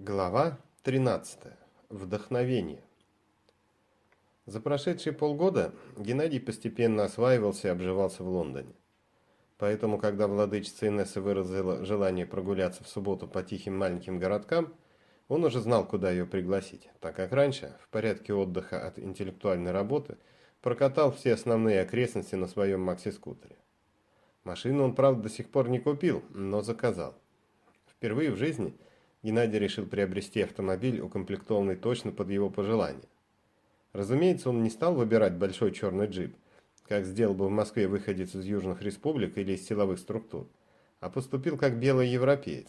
Глава 13. Вдохновение. За прошедшие полгода Геннадий постепенно осваивался и обживался в Лондоне. Поэтому, когда владычица Инесса выразила желание прогуляться в субботу по тихим маленьким городкам, он уже знал, куда ее пригласить, так как раньше, в порядке отдыха от интеллектуальной работы, прокатал все основные окрестности на своем макси-скутере. Машину он, правда, до сих пор не купил, но заказал. Впервые в жизни – Геннадий решил приобрести автомобиль, укомплектованный точно под его пожелания. Разумеется, он не стал выбирать большой черный джип, как сделал бы в Москве выходец из южных республик или из силовых структур, а поступил как белый европеец.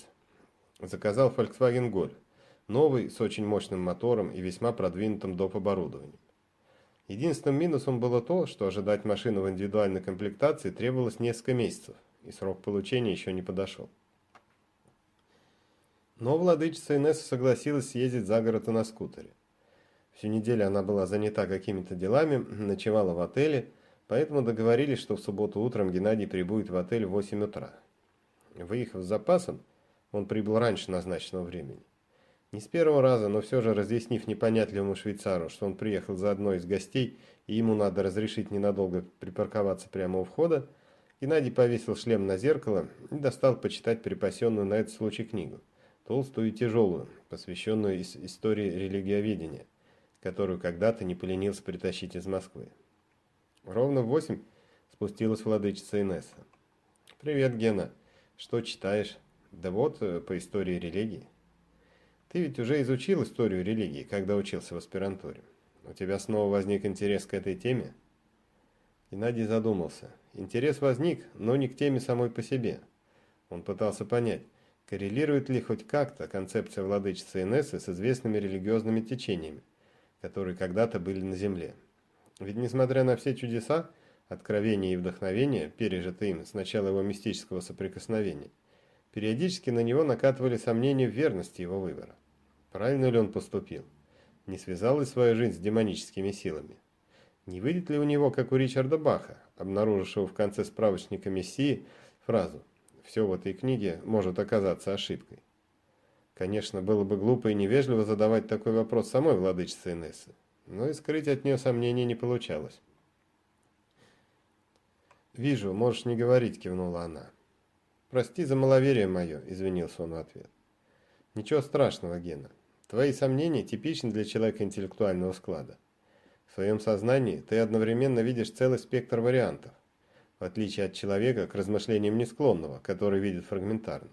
Заказал Volkswagen Golf, новый, с очень мощным мотором и весьма продвинутым доп. оборудованием. Единственным минусом было то, что ожидать машину в индивидуальной комплектации требовалось несколько месяцев, и срок получения еще не подошел. Но владычица Инесса согласилась съездить за город на скутере. Всю неделю она была занята какими-то делами, ночевала в отеле, поэтому договорились, что в субботу утром Геннадий прибудет в отель в 8 утра. Выехав с запасом, он прибыл раньше назначенного времени. Не с первого раза, но все же разъяснив непонятливому швейцару, что он приехал за одной из гостей и ему надо разрешить ненадолго припарковаться прямо у входа, Геннадий повесил шлем на зеркало и достал почитать припасенную на этот случай книгу толстую и тяжелую, посвященную истории религиоведения, которую когда-то не поленился притащить из Москвы. Ровно в восемь спустилась владычица Инесса. «Привет, Гена. Что читаешь?» «Да вот, э, по истории религии». «Ты ведь уже изучил историю религии, когда учился в аспирантуре. У тебя снова возник интерес к этой теме?» Геннадий задумался. Интерес возник, но не к теме самой по себе. Он пытался понять, Коррелирует ли хоть как-то концепция владычицы Инессы с известными религиозными течениями, которые когда-то были на Земле? Ведь несмотря на все чудеса, откровения и вдохновения, пережитые им с начала его мистического соприкосновения, периодически на него накатывали сомнения в верности его выбора. Правильно ли он поступил? Не связал ли свою жизнь с демоническими силами? Не выйдет ли у него, как у Ричарда Баха, обнаружившего в конце справочника Мессии, фразу все в этой книге может оказаться ошибкой. Конечно, было бы глупо и невежливо задавать такой вопрос самой владычице Инессы, но и скрыть от нее сомнений не получалось. «Вижу, можешь не говорить», — кивнула она. «Прости за маловерие мое», — извинился он в ответ. «Ничего страшного, Гена. Твои сомнения типичны для человека интеллектуального склада. В своем сознании ты одновременно видишь целый спектр вариантов в отличие от человека, к размышлениям не склонного, который видит фрагментарно.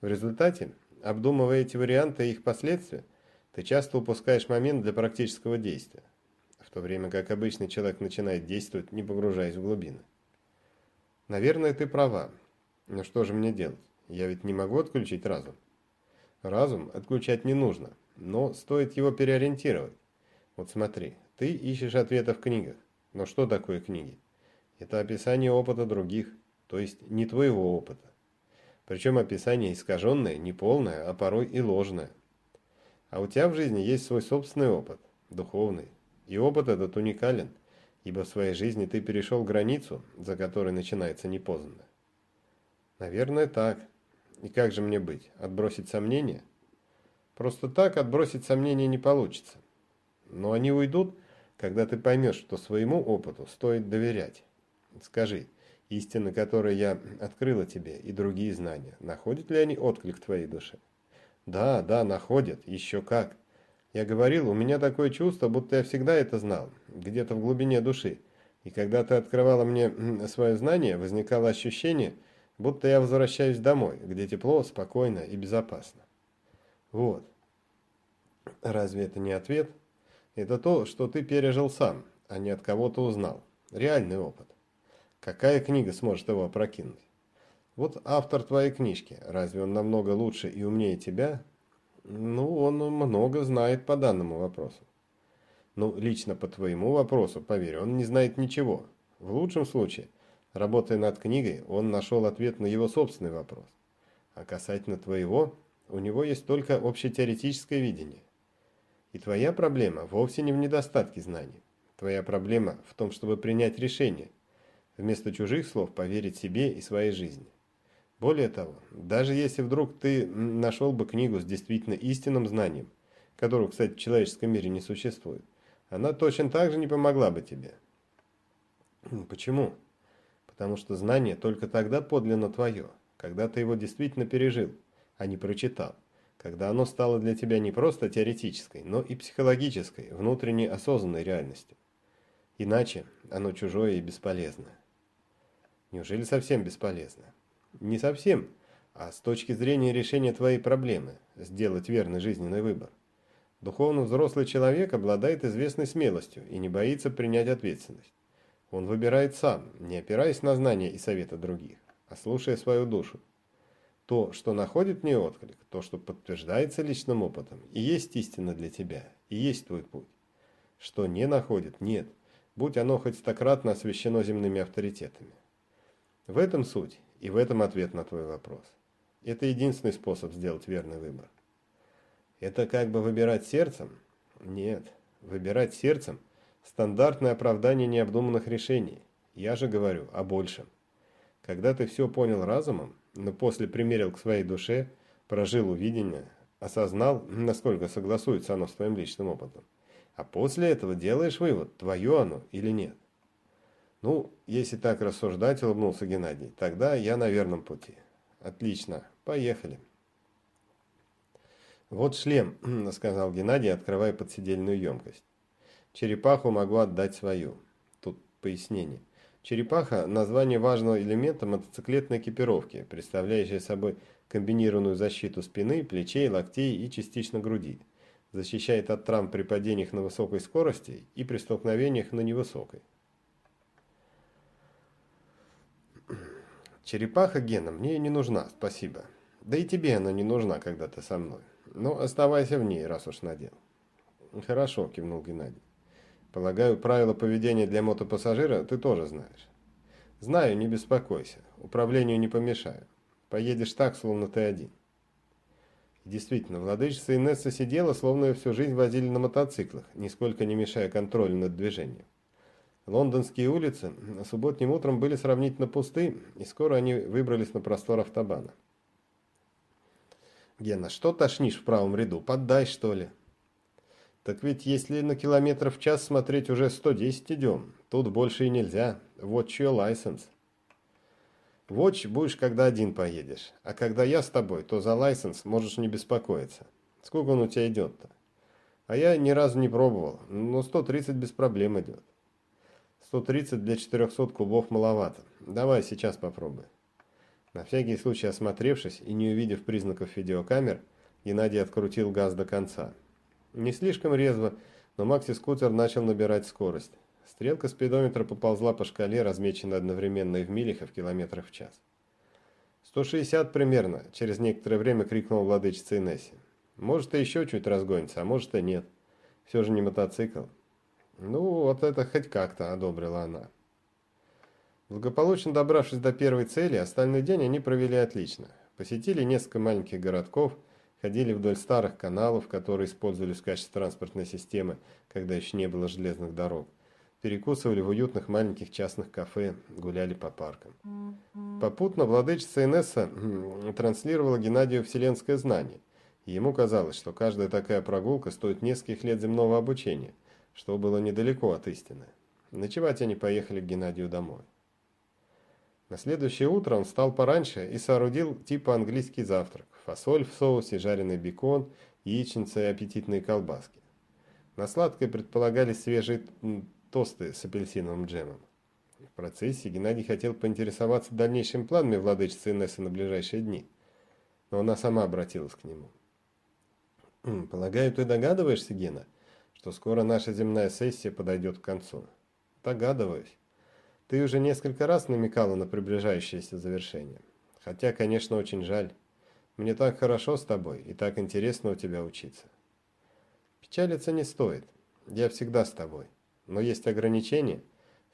В результате, обдумывая эти варианты и их последствия, ты часто упускаешь момент для практического действия, в то время как обычный человек начинает действовать, не погружаясь в глубины. Наверное, ты права. Но что же мне делать? Я ведь не могу отключить разум. Разум отключать не нужно, но стоит его переориентировать. Вот смотри, ты ищешь ответы в книгах. Но что такое книги? Это описание опыта других, то есть не твоего опыта. Причем описание искаженное, неполное, а порой и ложное. А у тебя в жизни есть свой собственный опыт, духовный. И опыт этот уникален, ибо в своей жизни ты перешел границу, за которой начинается непознанное. Наверное, так. И как же мне быть? Отбросить сомнения? Просто так отбросить сомнения не получится. Но они уйдут, когда ты поймешь, что своему опыту стоит доверять. Скажи, истины, которые я открыла тебе, и другие знания, находят ли они отклик в твоей душе? Да, да, находят, еще как. Я говорил, у меня такое чувство, будто я всегда это знал, где-то в глубине души. И когда ты открывала мне свое знание, возникало ощущение, будто я возвращаюсь домой, где тепло, спокойно и безопасно. Вот. Разве это не ответ? Это то, что ты пережил сам, а не от кого-то узнал. Реальный опыт. Какая книга сможет его опрокинуть? Вот автор твоей книжки, разве он намного лучше и умнее тебя? Ну, он много знает по данному вопросу. Ну, лично по твоему вопросу, поверь, он не знает ничего. В лучшем случае, работая над книгой, он нашел ответ на его собственный вопрос. А касательно твоего, у него есть только общетеоретическое видение. И твоя проблема вовсе не в недостатке знаний. Твоя проблема в том, чтобы принять решение – вместо чужих слов поверить себе и своей жизни. Более того, даже если вдруг ты нашел бы книгу с действительно истинным знанием, которого, кстати, в человеческом мире не существует, она точно так же не помогла бы тебе. Почему? Потому что знание только тогда подлинно твое, когда ты его действительно пережил, а не прочитал, когда оно стало для тебя не просто теоретической, но и психологической, внутренней осознанной реальностью. Иначе оно чужое и бесполезное. Неужели совсем бесполезно? Не совсем, а с точки зрения решения твоей проблемы, сделать верный жизненный выбор. Духовно взрослый человек обладает известной смелостью и не боится принять ответственность. Он выбирает сам, не опираясь на знания и советы других, а слушая свою душу. То, что находит в ней отклик, то, что подтверждается личным опытом, и есть истина для тебя, и есть твой путь. Что не находит, нет, будь оно хоть стократно освящено земными авторитетами. В этом суть, и в этом ответ на твой вопрос. Это единственный способ сделать верный выбор. Это как бы выбирать сердцем? Нет, выбирать сердцем – стандартное оправдание необдуманных решений. Я же говорю о большем. Когда ты все понял разумом, но после примерил к своей душе, прожил увидение, осознал, насколько согласуется оно с твоим личным опытом, а после этого делаешь вывод, твое оно или нет. Ну, если так рассуждать, улыбнулся Геннадий, тогда я на верном пути. Отлично, поехали. Вот шлем, сказал Геннадий, открывая подседельную емкость. Черепаху могу отдать свою. Тут пояснение. Черепаха – название важного элемента мотоциклетной экипировки, представляющей собой комбинированную защиту спины, плечей, локтей и частично груди. Защищает от травм при падениях на высокой скорости и при столкновениях на невысокой. Черепаха Гена мне не нужна, спасибо. Да и тебе она не нужна, когда ты со мной. Но оставайся в ней, раз уж надел. Хорошо, кивнул Геннадий. Полагаю, правила поведения для мотопассажира ты тоже знаешь. Знаю, не беспокойся. Управлению не помешаю. Поедешь так, словно ты один. действительно, владычица Инесса сидела, словно ее всю жизнь возили на мотоциклах, нисколько не мешая контролю над движением. Лондонские улицы субботним утром были сравнительно пусты, и скоро они выбрались на простор автобана. «Гена, что тошнишь в правом ряду? Поддай, что ли?» «Так ведь если на километр в час смотреть, уже 110 идем. Тут больше и нельзя. Вот your license». «Watch будешь, когда один поедешь. А когда я с тобой, то за лайсенс можешь не беспокоиться. Сколько он у тебя идет-то?» «А я ни разу не пробовал, но 130 без проблем идет». 130 для 400 кубов маловато. Давай сейчас попробуй. На всякий случай осмотревшись и не увидев признаков видеокамер, Геннадий открутил газ до конца. Не слишком резво, но макси-скутер начал набирать скорость. Стрелка спидометра поползла по шкале, размеченной одновременно и в милях, и в километрах в час. «160 примерно», – через некоторое время крикнул владычица Инесси. «Может, и еще чуть разгонится, а может и нет. Все же не мотоцикл». «Ну, вот это хоть как-то», – одобрила она. Благополучно добравшись до первой цели, остальной день они провели отлично. Посетили несколько маленьких городков, ходили вдоль старых каналов, которые использовались в качестве транспортной системы, когда еще не было железных дорог. Перекусывали в уютных маленьких частных кафе, гуляли по паркам. Попутно владычица Инесса транслировала Геннадию вселенское знание. Ему казалось, что каждая такая прогулка стоит нескольких лет земного обучения – что было недалеко от истины. Ночевать они поехали к Геннадию домой. На следующее утро он встал пораньше и соорудил типа английский завтрак. Фасоль в соусе, жареный бекон, яичница и аппетитные колбаски. На сладкое предполагались свежие тосты с апельсиновым джемом. В процессе Геннадий хотел поинтересоваться дальнейшими планами владычицы Инессы на ближайшие дни. Но она сама обратилась к нему. «Полагаю, ты догадываешься, Гена?» Что скоро наша земная сессия подойдет к концу. Догадываюсь. Ты уже несколько раз намекала на приближающееся завершение. Хотя, конечно, очень жаль. Мне так хорошо с тобой и так интересно у тебя учиться. Печалиться не стоит. Я всегда с тобой. Но есть ограничения,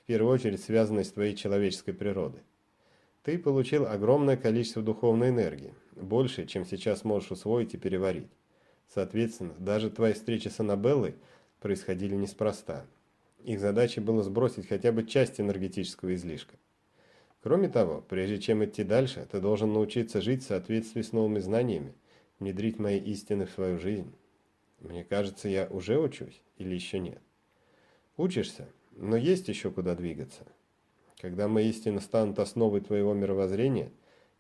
в первую очередь связанные с твоей человеческой природой. Ты получил огромное количество духовной энергии, больше, чем сейчас можешь усвоить и переварить. Соответственно, даже твои встречи с Аннабеллой – происходили неспроста. Их задачей было сбросить хотя бы часть энергетического излишка. Кроме того, прежде чем идти дальше, ты должен научиться жить в соответствии с новыми знаниями, внедрить мои истины в свою жизнь. Мне кажется, я уже учусь или еще нет? Учишься, но есть еще куда двигаться. Когда мои истины станут основой твоего мировоззрения,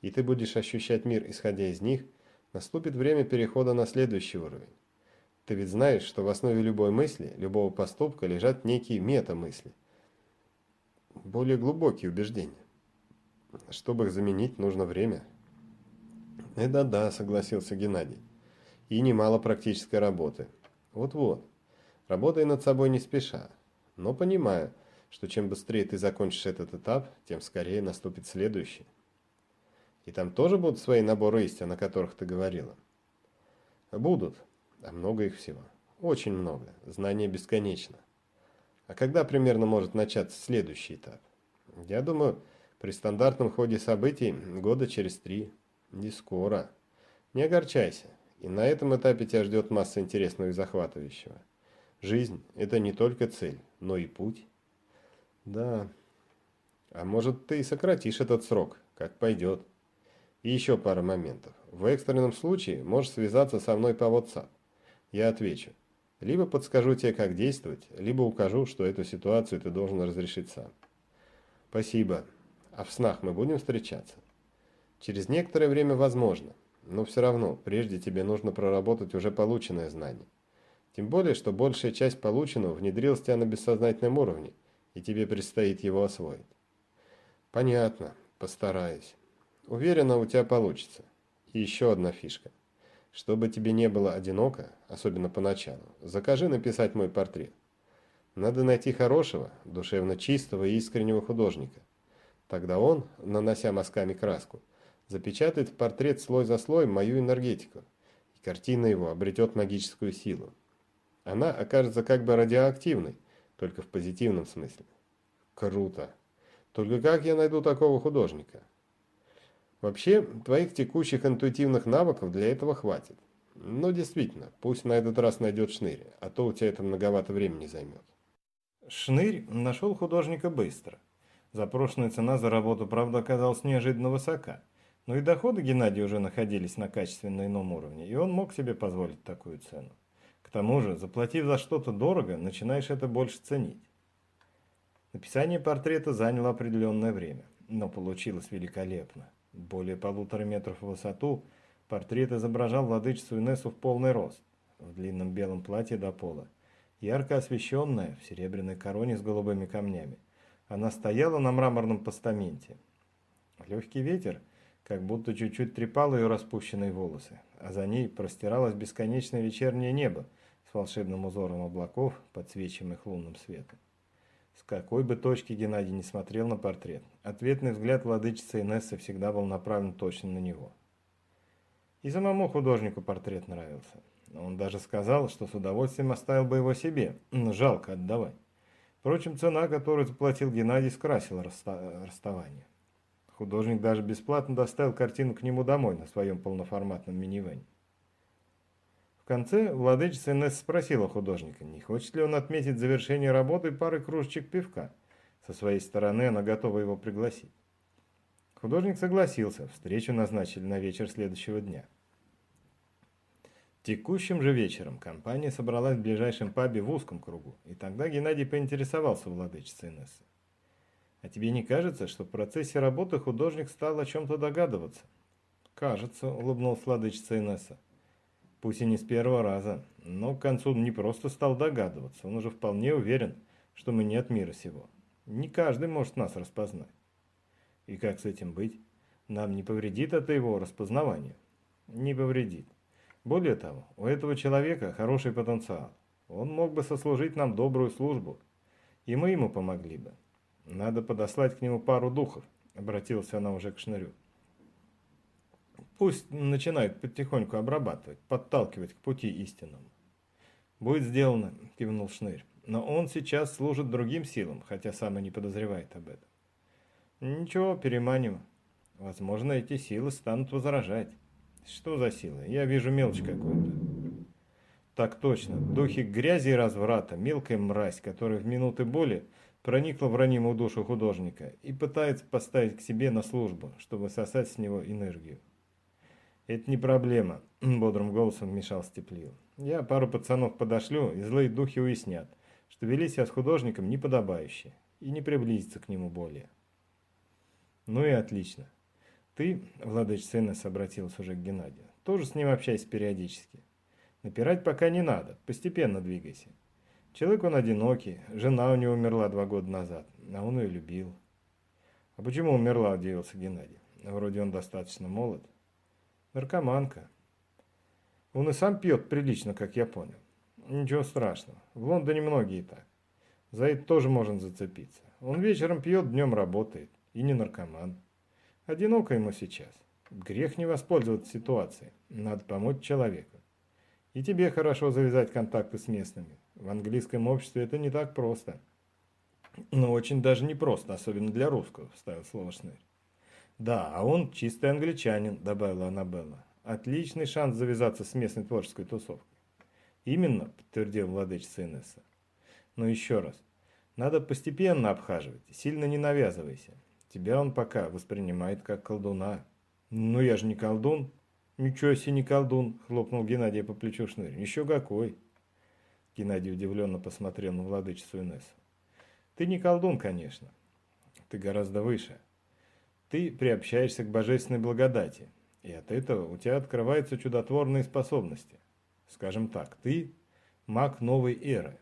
и ты будешь ощущать мир, исходя из них, наступит время перехода на следующий уровень. Ты ведь знаешь, что в основе любой мысли, любого поступка лежат некие метамысли, более глубокие убеждения. Чтобы их заменить, нужно время. Это да, согласился Геннадий. И немало практической работы. Вот-вот. Работай над собой не спеша, но понимая, что чем быстрее ты закончишь этот этап, тем скорее наступит следующий. И там тоже будут свои наборы истин, о которых ты говорила? Будут, а много их всего. Очень много. Знание бесконечно. А когда примерно может начаться следующий этап? Я думаю, при стандартном ходе событий года через три. Не скоро. Не огорчайся. И на этом этапе тебя ждет масса интересного и захватывающего. Жизнь – это не только цель, но и путь. Да. А может, ты и сократишь этот срок, как пойдет. И еще пара моментов. В экстренном случае можешь связаться со мной по WhatsApp. Я отвечу. Либо подскажу тебе, как действовать, либо укажу, что эту ситуацию ты должен разрешить сам. Спасибо. А в снах мы будем встречаться? Через некоторое время возможно, но все равно, прежде тебе нужно проработать уже полученное знание. Тем более, что большая часть полученного внедрилась тебя на бессознательном уровне, и тебе предстоит его освоить. Понятно, постараюсь. Уверена, у тебя получится. И еще одна фишка. Чтобы тебе не было одиноко, особенно поначалу, закажи написать мой портрет. Надо найти хорошего, душевно чистого и искреннего художника. Тогда он, нанося мазками краску, запечатает в портрет слой за слоем мою энергетику, и картина его обретет магическую силу. Она окажется как бы радиоактивной, только в позитивном смысле. Круто. Только как я найду такого художника? Вообще, твоих текущих интуитивных навыков для этого хватит. Но действительно, пусть на этот раз найдет шнырь, а то у тебя это многовато времени займет. Шнырь нашел художника быстро. Запрошенная цена за работу, правда, оказалась неожиданно высока. Но и доходы Геннадия уже находились на качественно ином уровне, и он мог себе позволить такую цену. К тому же, заплатив за что-то дорого, начинаешь это больше ценить. Написание портрета заняло определенное время, но получилось великолепно. Более полутора метров в высоту портрет изображал владычицу Инессу в полный рост, в длинном белом платье до пола, ярко освещенная, в серебряной короне с голубыми камнями. Она стояла на мраморном постаменте. Легкий ветер как будто чуть-чуть трепал ее распущенные волосы, а за ней простиралось бесконечное вечернее небо, с волшебным узором облаков, подсвечиваемых лунным светом. С какой бы точки Геннадий не смотрел на портрет, ответный взгляд владычицы Инессы всегда был направлен точно на него. И самому художнику портрет нравился. Он даже сказал, что с удовольствием оставил бы его себе, но жалко отдавать. Впрочем, цена, которую заплатил Геннадий, скрасила расста расставание. Художник даже бесплатно доставил картину к нему домой на своем полноформатном минивэне. В конце владычица Инесса спросила художника, не хочет ли он отметить завершение работы парой кружечек пивка. Со своей стороны она готова его пригласить. Художник согласился, встречу назначили на вечер следующего дня. Текущим же вечером компания собралась в ближайшем пабе в узком кругу, и тогда Геннадий поинтересовался у Инессы. «А тебе не кажется, что в процессе работы художник стал о чем-то догадываться?» «Кажется», — улыбнулась владычица Инесса. Пусть и не с первого раза, но к концу не просто стал догадываться, он уже вполне уверен, что мы не от мира сего. Не каждый может нас распознать. И как с этим быть? Нам не повредит это его распознавание? Не повредит. Более того, у этого человека хороший потенциал. Он мог бы сослужить нам добрую службу, и мы ему помогли бы. Надо подослать к нему пару духов, обратился она уже к Шнырю. Пусть начинает потихоньку обрабатывать, подталкивать к пути истинному. «Будет сделано», – кивнул Шнырь. «Но он сейчас служит другим силам, хотя сам и не подозревает об этом». «Ничего, переманим. Возможно, эти силы станут возражать». «Что за силы? Я вижу мелочь какую-то». «Так точно. Духи грязи и разврата, мелкая мразь, которая в минуты боли проникла в ранимую душу художника и пытается поставить к себе на службу, чтобы сосать с него энергию. «Это не проблема», – бодрым голосом вмешался Теплил. «Я пару пацанов подошлю, и злые духи уяснят, что вели себя с художником неподобающе, и не приблизиться к нему более». «Ну и отлично. Ты, владычица Инесс, обратилась уже к Геннадию, тоже с ним общайся периодически. Напирать пока не надо, постепенно двигайся. Человек он одинокий, жена у него умерла два года назад, а он ее любил». «А почему умерла?» – удивился Геннадий. «Вроде он достаточно молод». Наркоманка. Он и сам пьет прилично, как я понял. Ничего страшного. В Лондоне многие так. За это тоже можно зацепиться. Он вечером пьет, днем работает. И не наркоман. Одиноко ему сейчас. Грех не воспользоваться ситуацией. Надо помочь человеку. И тебе хорошо завязать контакты с местными. В английском обществе это не так просто. Но очень даже не просто, особенно для русского, вставил слово Шнырь. «Да, а он чистый англичанин», – добавила Аннабелла. «Отличный шанс завязаться с местной творческой тусовкой». «Именно», – подтвердил владычица Инесса. «Но еще раз, надо постепенно обхаживать, сильно не навязывайся. Тебя он пока воспринимает как колдуна». «Ну я же не колдун». «Ничего себе не колдун», – хлопнул Геннадий по плечу шнырь. «Еще какой». Геннадий удивленно посмотрел на владычицу Инессу. «Ты не колдун, конечно. Ты гораздо выше ты приобщаешься к божественной благодати, и от этого у тебя открываются чудотворные способности. Скажем так, ты маг новой эры.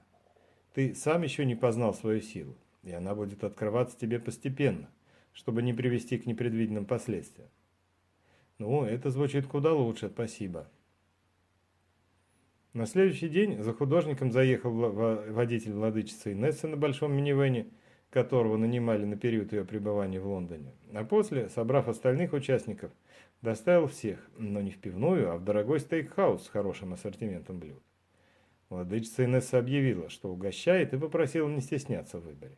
Ты сам еще не познал свою силу, и она будет открываться тебе постепенно, чтобы не привести к непредвиденным последствиям. Ну, это звучит куда лучше, спасибо. На следующий день за художником заехал водитель владычицы Инессы на большом минивене – которого нанимали на период ее пребывания в Лондоне, а после, собрав остальных участников, доставил всех, но не в пивную, а в дорогой стейкхаус с хорошим ассортиментом блюд. Владычица Инесса объявила, что угощает, и попросила не стесняться в выборе.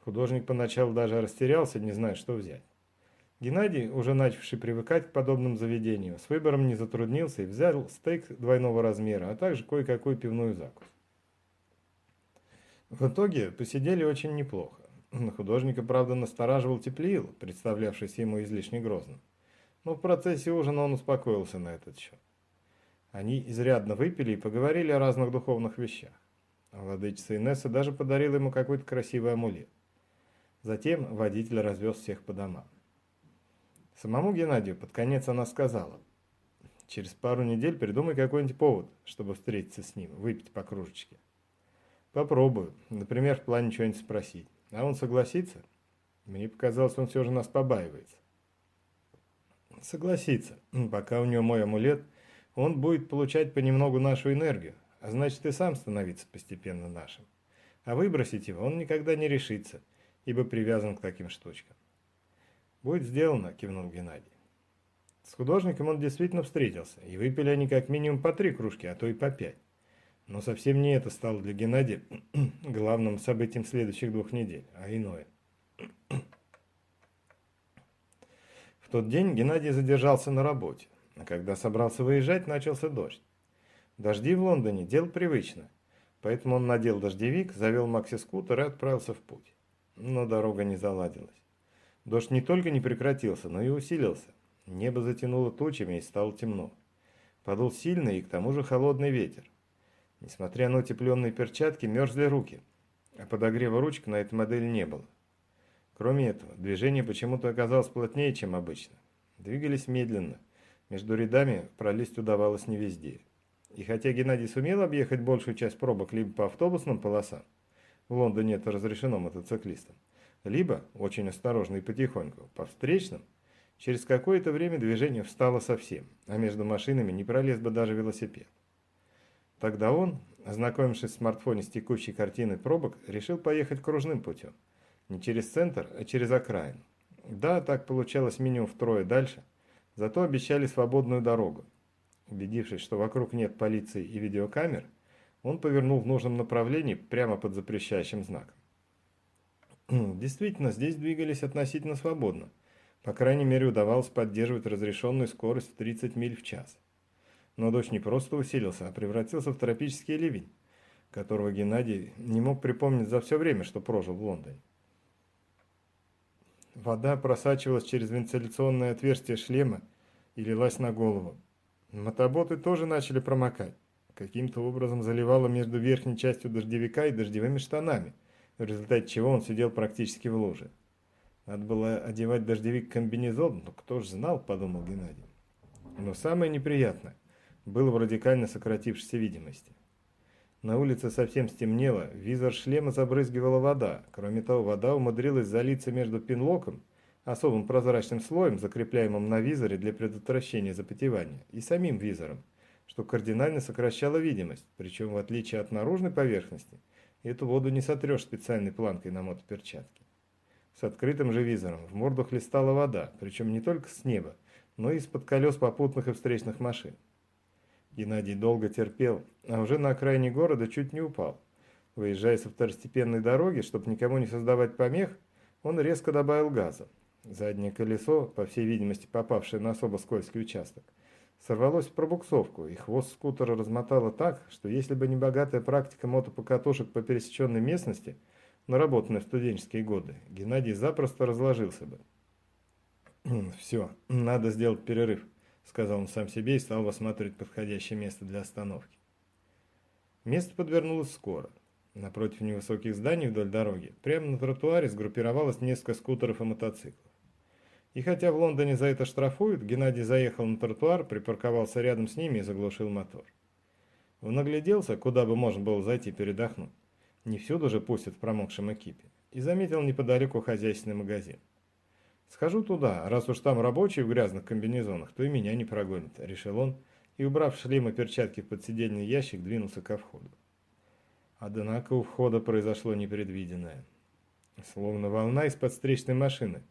Художник поначалу даже растерялся, не зная, что взять. Геннадий, уже начавший привыкать к подобным заведениям, с выбором не затруднился и взял стейк двойного размера, а также кое-какую пивную закус. В итоге посидели очень неплохо. Художника, правда, настораживал Теплиил, представлявшийся ему излишне грозным. Но в процессе ужина он успокоился на этот счет. Они изрядно выпили и поговорили о разных духовных вещах. Владычица Инесса даже подарила ему какой-то красивый амулет. Затем водитель развез всех по домам. Самому Геннадию под конец она сказала, «Через пару недель придумай какой-нибудь повод, чтобы встретиться с ним, выпить по кружечке. Попробую. Например, в плане что-нибудь спросить. А он согласится? Мне показалось, он все же нас побаивается. Согласится. Пока у него мой амулет, он будет получать понемногу нашу энергию, а значит и сам становиться постепенно нашим. А выбросить его он никогда не решится, ибо привязан к таким штучкам. «Будет сделано», – кивнул Геннадий. С художником он действительно встретился, и выпили они как минимум по три кружки, а то и по пять. Но совсем не это стало для Геннадия главным событием следующих двух недель, а иное. В тот день Геннадий задержался на работе, а когда собрался выезжать, начался дождь. Дожди в Лондоне – дело привычно, поэтому он надел дождевик, завел макси-скутер и отправился в путь. Но дорога не заладилась. Дождь не только не прекратился, но и усилился. Небо затянуло тучами и стало темно. Подул сильный и к тому же холодный ветер. Несмотря на утепленные перчатки, мерзли руки, а подогрева ручек на этой модели не было. Кроме этого, движение почему-то оказалось плотнее, чем обычно. Двигались медленно. Между рядами пролезть удавалось не везде. И хотя Геннадий сумел объехать большую часть пробок либо по автобусным полосам, в Лондоне это разрешено мотоциклистам, либо, очень осторожно и потихоньку, по встречным, через какое-то время движение встало совсем, а между машинами не пролез бы даже велосипед. Тогда он, ознакомившись в смартфоне с текущей картиной пробок, решил поехать кружным путем. Не через центр, а через окраину. Да, так получалось минимум втрое дальше, зато обещали свободную дорогу. Убедившись, что вокруг нет полиции и видеокамер, он повернул в нужном направлении прямо под запрещающим знаком. Действительно, здесь двигались относительно свободно. По крайней мере, удавалось поддерживать разрешенную скорость в 30 миль в час. Но дождь не просто усилился, а превратился в тропический ливень, которого Геннадий не мог припомнить за все время, что прожил в Лондоне. Вода просачивалась через вентиляционное отверстие шлема и лилась на голову. Мотоботы тоже начали промокать. Каким-то образом заливало между верхней частью дождевика и дождевыми штанами, в результате чего он сидел практически в луже. Надо было одевать дождевик комбинезон, но кто ж знал, подумал Геннадий. Но самое неприятное было в радикально сократившейся видимости. На улице совсем стемнело, визор шлема забрызгивала вода. Кроме того, вода умудрилась залиться между пинлоком, особым прозрачным слоем, закрепляемым на визоре для предотвращения запотевания, и самим визором, что кардинально сокращало видимость, причем в отличие от наружной поверхности, эту воду не сотрешь специальной планкой на мотоперчатке. С открытым же визором в морду хлестала вода, причем не только с неба, но и из-под колес попутных и встречных машин. Геннадий долго терпел, а уже на окраине города чуть не упал. Выезжая со второстепенной дороги, чтобы никому не создавать помех, он резко добавил газа. Заднее колесо, по всей видимости попавшее на особо скользкий участок, сорвалось в пробуксовку, и хвост скутера размотало так, что если бы не богатая практика мотопокатушек по пересеченной местности, наработанная в студенческие годы, Геннадий запросто разложился бы. «Все, надо сделать перерыв», сказал он сам себе и стал осматривать подходящее место для остановки. Место подвернулось скоро. Напротив невысоких зданий вдоль дороги, прямо на тротуаре сгруппировалось несколько скутеров и мотоциклов. И хотя в Лондоне за это штрафуют, Геннадий заехал на тротуар, припарковался рядом с ними и заглушил мотор. Он нагляделся, куда бы можно было зайти передохнуть. Не всюду же пустят в промокшем экипе. И заметил неподалеку хозяйственный магазин. «Схожу туда, раз уж там рабочие в грязных комбинезонах, то и меня не прогонят», — решил он, и, убрав шлем и перчатки в подсидельный ящик, двинулся ко входу. Однако у входа произошло непредвиденное. Словно волна из подстречной машины.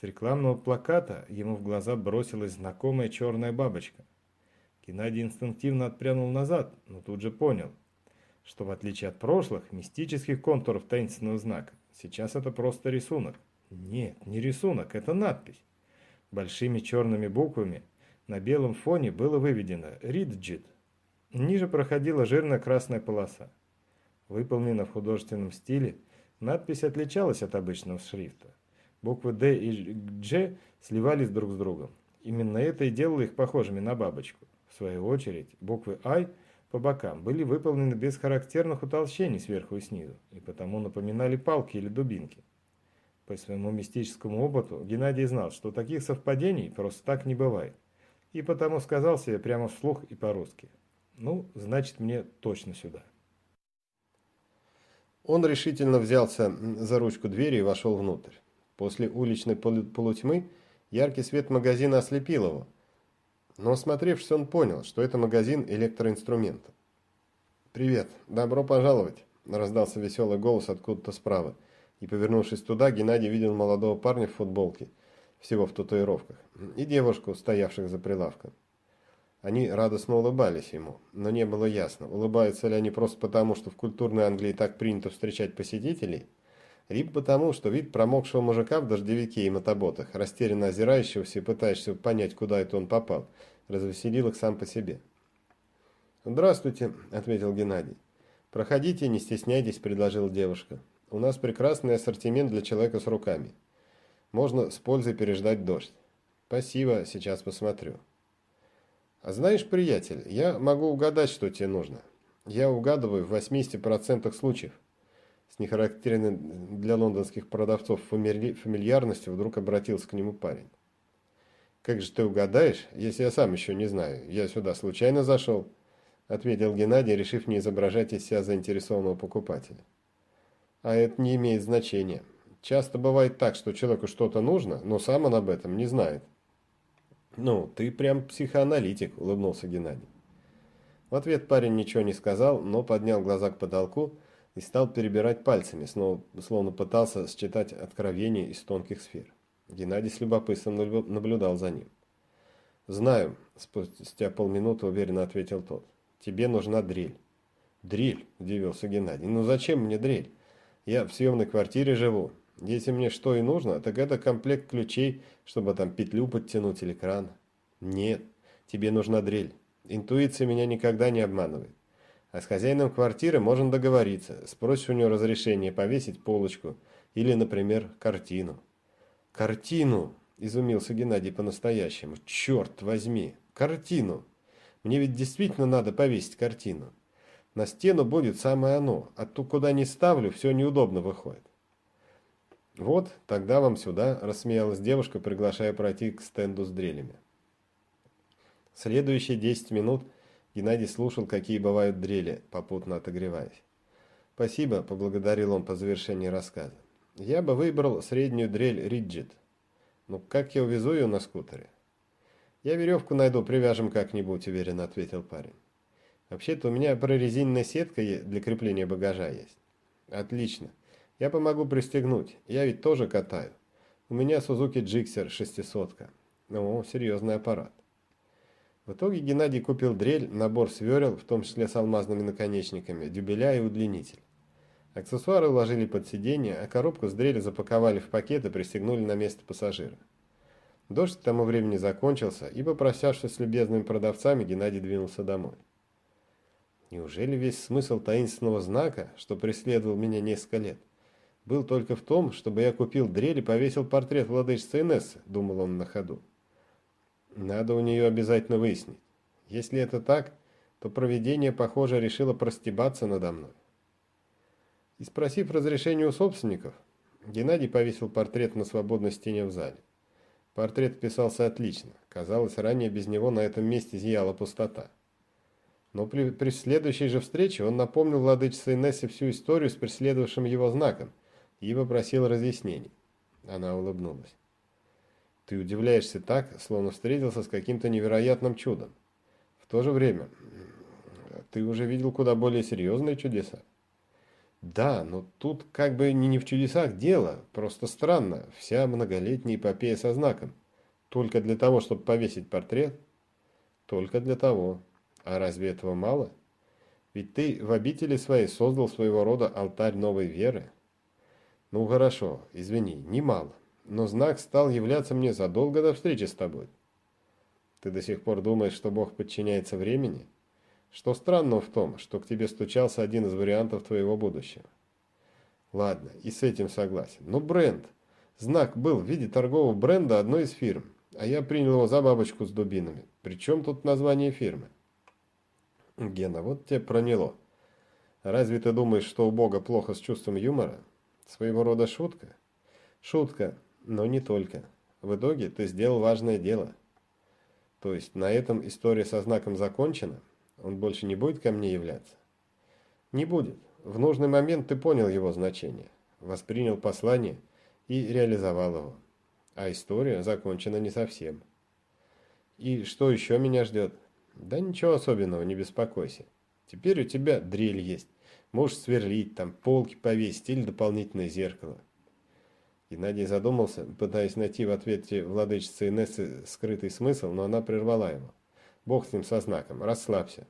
С рекламного плаката ему в глаза бросилась знакомая черная бабочка. Геннадий инстинктивно отпрянул назад, но тут же понял, что в отличие от прошлых мистических контуров таинственного знака, сейчас это просто рисунок. Нет, не рисунок, это надпись. Большими черными буквами на белом фоне было выведено «Риджит». Ниже проходила жирная красная полоса. Выполнена в художественном стиле, надпись отличалась от обычного шрифта. Буквы «Д» и «Дж» сливались друг с другом. Именно это и делало их похожими на бабочку. В свою очередь, буквы «I» по бокам были выполнены без характерных утолщений сверху и снизу, и потому напоминали палки или дубинки. По своему мистическому опыту Геннадий знал, что таких совпадений просто так не бывает. И потому сказал себе прямо вслух и по-русски. Ну, значит, мне точно сюда. Он решительно взялся за ручку двери и вошел внутрь. После уличной полутьмы яркий свет магазина ослепил его. Но осмотревшись, он понял, что это магазин электроинструментов. «Привет, добро пожаловать!» – раздался веселый голос откуда-то справа и, повернувшись туда, Геннадий видел молодого парня в футболке, всего в татуировках, и девушку, стоявших за прилавком. Они радостно улыбались ему, но не было ясно, улыбаются ли они просто потому, что в культурной Англии так принято встречать посетителей, либо потому, что вид промокшего мужика в дождевике и мотоботах, растерянно озирающегося и пытающегося понять, куда это он попал, развеселил их сам по себе. «Здравствуйте», — ответил Геннадий. «Проходите, не стесняйтесь», — предложила девушка. У нас прекрасный ассортимент для человека с руками. Можно с пользой переждать дождь. Спасибо, сейчас посмотрю. А знаешь, приятель, я могу угадать, что тебе нужно. Я угадываю в 80% случаев. С нехарактерной для лондонских продавцов фамильярностью вдруг обратился к нему парень. «Как же ты угадаешь, если я сам еще не знаю? Я сюда случайно зашел», — ответил Геннадий, решив не изображать из себя заинтересованного покупателя. А это не имеет значения. Часто бывает так, что человеку что-то нужно, но сам он об этом не знает. «Ну, ты прям психоаналитик», – улыбнулся Геннадий. В ответ парень ничего не сказал, но поднял глаза к потолку и стал перебирать пальцами, снова, словно пытался считать откровения из тонких сфер. Геннадий с любопытством наблюдал за ним. «Знаю», – спустя полминуты уверенно ответил тот. «Тебе нужна дрель». «Дрель?» – удивился Геннадий. «Ну зачем мне дрель? Я в съемной квартире живу. Если мне что и нужно, так это комплект ключей, чтобы там петлю подтянуть или кран. Нет, тебе нужна дрель. Интуиция меня никогда не обманывает. А с хозяином квартиры можно договориться. Спросишь у него разрешение повесить полочку или, например, картину. «Картину!» – изумился Геннадий по-настоящему. «Черт возьми! Картину! Мне ведь действительно надо повесить картину. На стену будет самое оно, а то куда ни ставлю, все неудобно выходит». «Вот, тогда вам сюда», – рассмеялась девушка, приглашая пройти к стенду с дрелями. Следующие 10 минут Геннадий слушал, какие бывают дрели, попутно отогреваясь. «Спасибо», – поблагодарил он по завершении рассказа. «Я бы выбрал среднюю дрель Риджит. Ну, как я увезу ее на скутере?» «Я веревку найду, привяжем как-нибудь», – уверенно ответил парень. «Вообще-то у меня прорезиненная сетка для крепления багажа есть». «Отлично. Я помогу пристегнуть. Я ведь тоже катаю. У меня Suzuki Gixxer шестисотка. Ну, серьезный аппарат». В итоге Геннадий купил дрель, набор сверел, в том числе с алмазными наконечниками, дюбеля и удлинитель. Аксессуары уложили под сиденье, а коробку с дрели запаковали в пакет и пристегнули на место пассажира. Дождь к тому времени закончился, и, попрощавшись с любезными продавцами, Геннадий двинулся домой. Неужели весь смысл таинственного знака, что преследовал меня несколько лет, был только в том, чтобы я купил дрель и повесил портрет владычицы Инессы, думал он на ходу. Надо у нее обязательно выяснить. Если это так, то проведение, похоже, решило простебаться надо мной. И спросив разрешения у собственников, Геннадий повесил портрет на свободной стене в зале. Портрет вписался отлично. Казалось, ранее без него на этом месте зияла пустота. Но при, при следующей же встрече он напомнил владычице Инессе всю историю с преследовавшим его знаком и попросил разъяснений. Она улыбнулась. «Ты удивляешься так, словно встретился с каким-то невероятным чудом. В то же время ты уже видел куда более серьезные чудеса. Да, но тут как бы не, в чудесах дело, просто странно, вся многолетняя эпопея со знаком. Только для того, чтобы повесить портрет? Только для того. А разве этого мало? Ведь ты в обители своей создал своего рода алтарь новой веры. Ну хорошо, извини, немало, но знак стал являться мне задолго до встречи с тобой. Ты до сих пор думаешь, что Бог подчиняется времени? Что странного в том, что к тебе стучался один из вариантов твоего будущего? Ладно, и с этим согласен. Но бренд. Знак был в виде торгового бренда одной из фирм, а я принял его за бабочку с дубинами. Причем тут название фирмы? Гена, вот тебе проняло. Разве ты думаешь, что у Бога плохо с чувством юмора? Своего рода шутка? Шутка, но не только. В итоге ты сделал важное дело. То есть на этом история со знаком закончена? Он больше не будет ко мне являться? Не будет. В нужный момент ты понял его значение, воспринял послание и реализовал его. А история закончена не совсем. И что еще меня ждет? Да ничего особенного, не беспокойся. Теперь у тебя дрель есть. Можешь сверлить, там полки повесить или дополнительное зеркало. Геннадий задумался, пытаясь найти в ответе владычицы Инессы скрытый смысл, но она прервала его. Бог с ним со знаком, расслабься.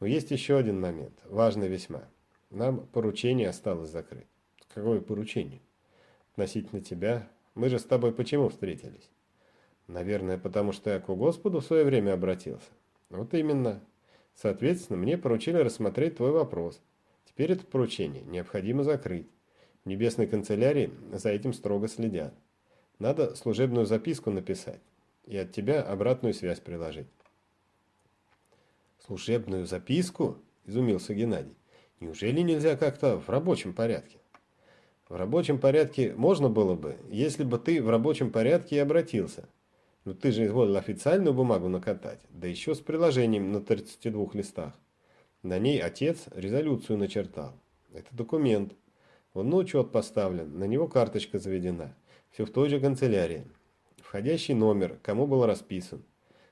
Но есть еще один момент, важный весьма. Нам поручение осталось закрыть. Какое поручение? Относительно тебя? Мы же с тобой почему встретились? Наверное, потому что я к Господу в свое время обратился. Вот именно. Соответственно, мне поручили рассмотреть твой вопрос. Теперь это поручение необходимо закрыть. В небесной канцелярии за этим строго следят. Надо служебную записку написать и от тебя обратную связь приложить. «Служебную записку?» – изумился Геннадий. «Неужели нельзя как-то в рабочем порядке?» «В рабочем порядке можно было бы, если бы ты в рабочем порядке и обратился. Но ты же изволил официальную бумагу накатать, да еще с приложением на 32 листах. На ней отец резолюцию начертал. Это документ. Он на учет поставлен, на него карточка заведена. Все в той же канцелярии. Входящий номер, кому был расписан.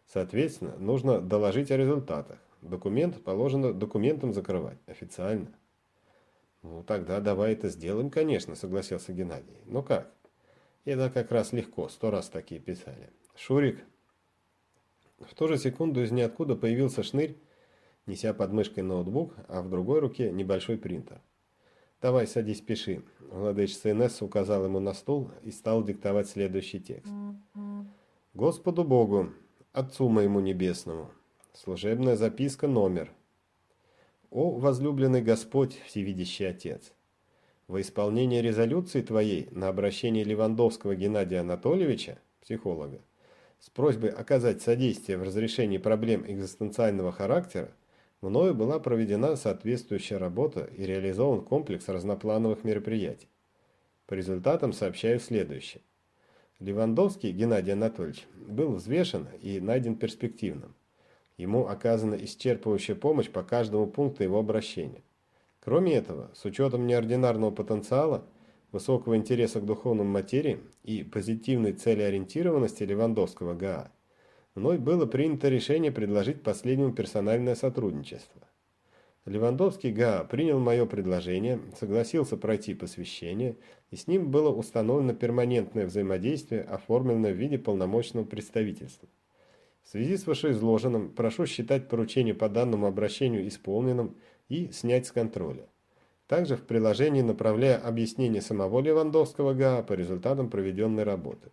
Соответственно, нужно доложить о результатах. Документ положено документом закрывать, официально. Ну, тогда давай это сделаем, конечно, согласился Геннадий. Но как? Это как раз легко, сто раз такие писали. Шурик. В ту же секунду из ниоткуда появился шнырь, неся под мышкой ноутбук, а в другой руке небольшой принтер. «Давай, садись, пиши». Владычица Инесса указал ему на стул и стал диктовать следующий текст. «Господу Богу, Отцу моему небесному, служебная записка номер». «О, возлюбленный Господь, всевидящий Отец, во исполнение резолюции твоей на обращение Левандовского Геннадия Анатольевича, психолога, с просьбой оказать содействие в разрешении проблем экзистенциального характера, мною была проведена соответствующая работа и реализован комплекс разноплановых мероприятий. По результатам сообщаю следующее. Левандовский Геннадий Анатольевич был взвешен и найден перспективным. Ему оказана исчерпывающая помощь по каждому пункту его обращения. Кроме этого, с учетом неординарного потенциала, высокого интереса к духовным материям и позитивной целеориентированности Левандовского ГА, мной было принято решение предложить последнему персональное сотрудничество. Левандовский ГА принял мое предложение, согласился пройти посвящение, и с ним было установлено перманентное взаимодействие, оформленное в виде полномочного представительства. В связи с вышеизложенным, прошу считать поручение по данному обращению исполненным и снять с контроля. Также в приложении направляю объяснение самого Левандовского ГА по результатам проведенной работы.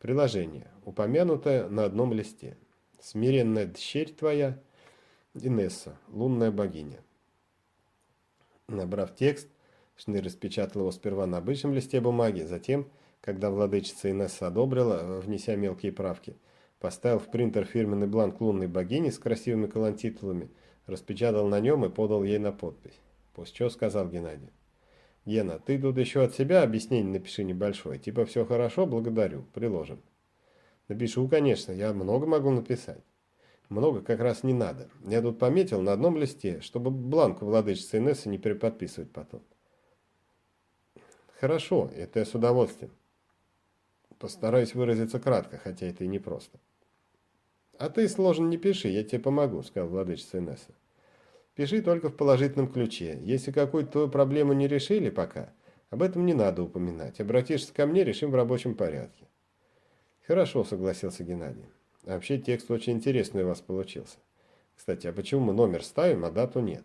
Приложение, упомянутое на одном листе. Смиренная дщерь твоя, Инесса, лунная богиня. Набрав текст, Шныр распечатал его сперва на обычном листе бумаги, затем, когда владычица Инесса одобрила, внеся мелкие правки, поставил в принтер фирменный бланк лунной богини с красивыми колонтитулами, распечатал на нем и подал ей на подпись. После чего сказал Геннадий. «Гена, ты тут еще от себя объяснение напиши небольшое. Типа все хорошо, благодарю. Приложим». «Напишу, конечно. Я много могу написать». «Много как раз не надо. Я тут пометил на одном листе, чтобы бланк владычицы Инессы не переподписывать потом». «Хорошо, это я с удовольствием. Постараюсь выразиться кратко, хотя это и непросто». «А ты сложно не пиши, я тебе помогу», — сказал владычица Инесса. «Пиши только в положительном ключе. Если какую-то проблему не решили пока, об этом не надо упоминать. Обратишься ко мне, решим в рабочем порядке». «Хорошо», — согласился Геннадий. Вообще текст очень интересный у вас получился. Кстати, а почему мы номер ставим, а дату нет?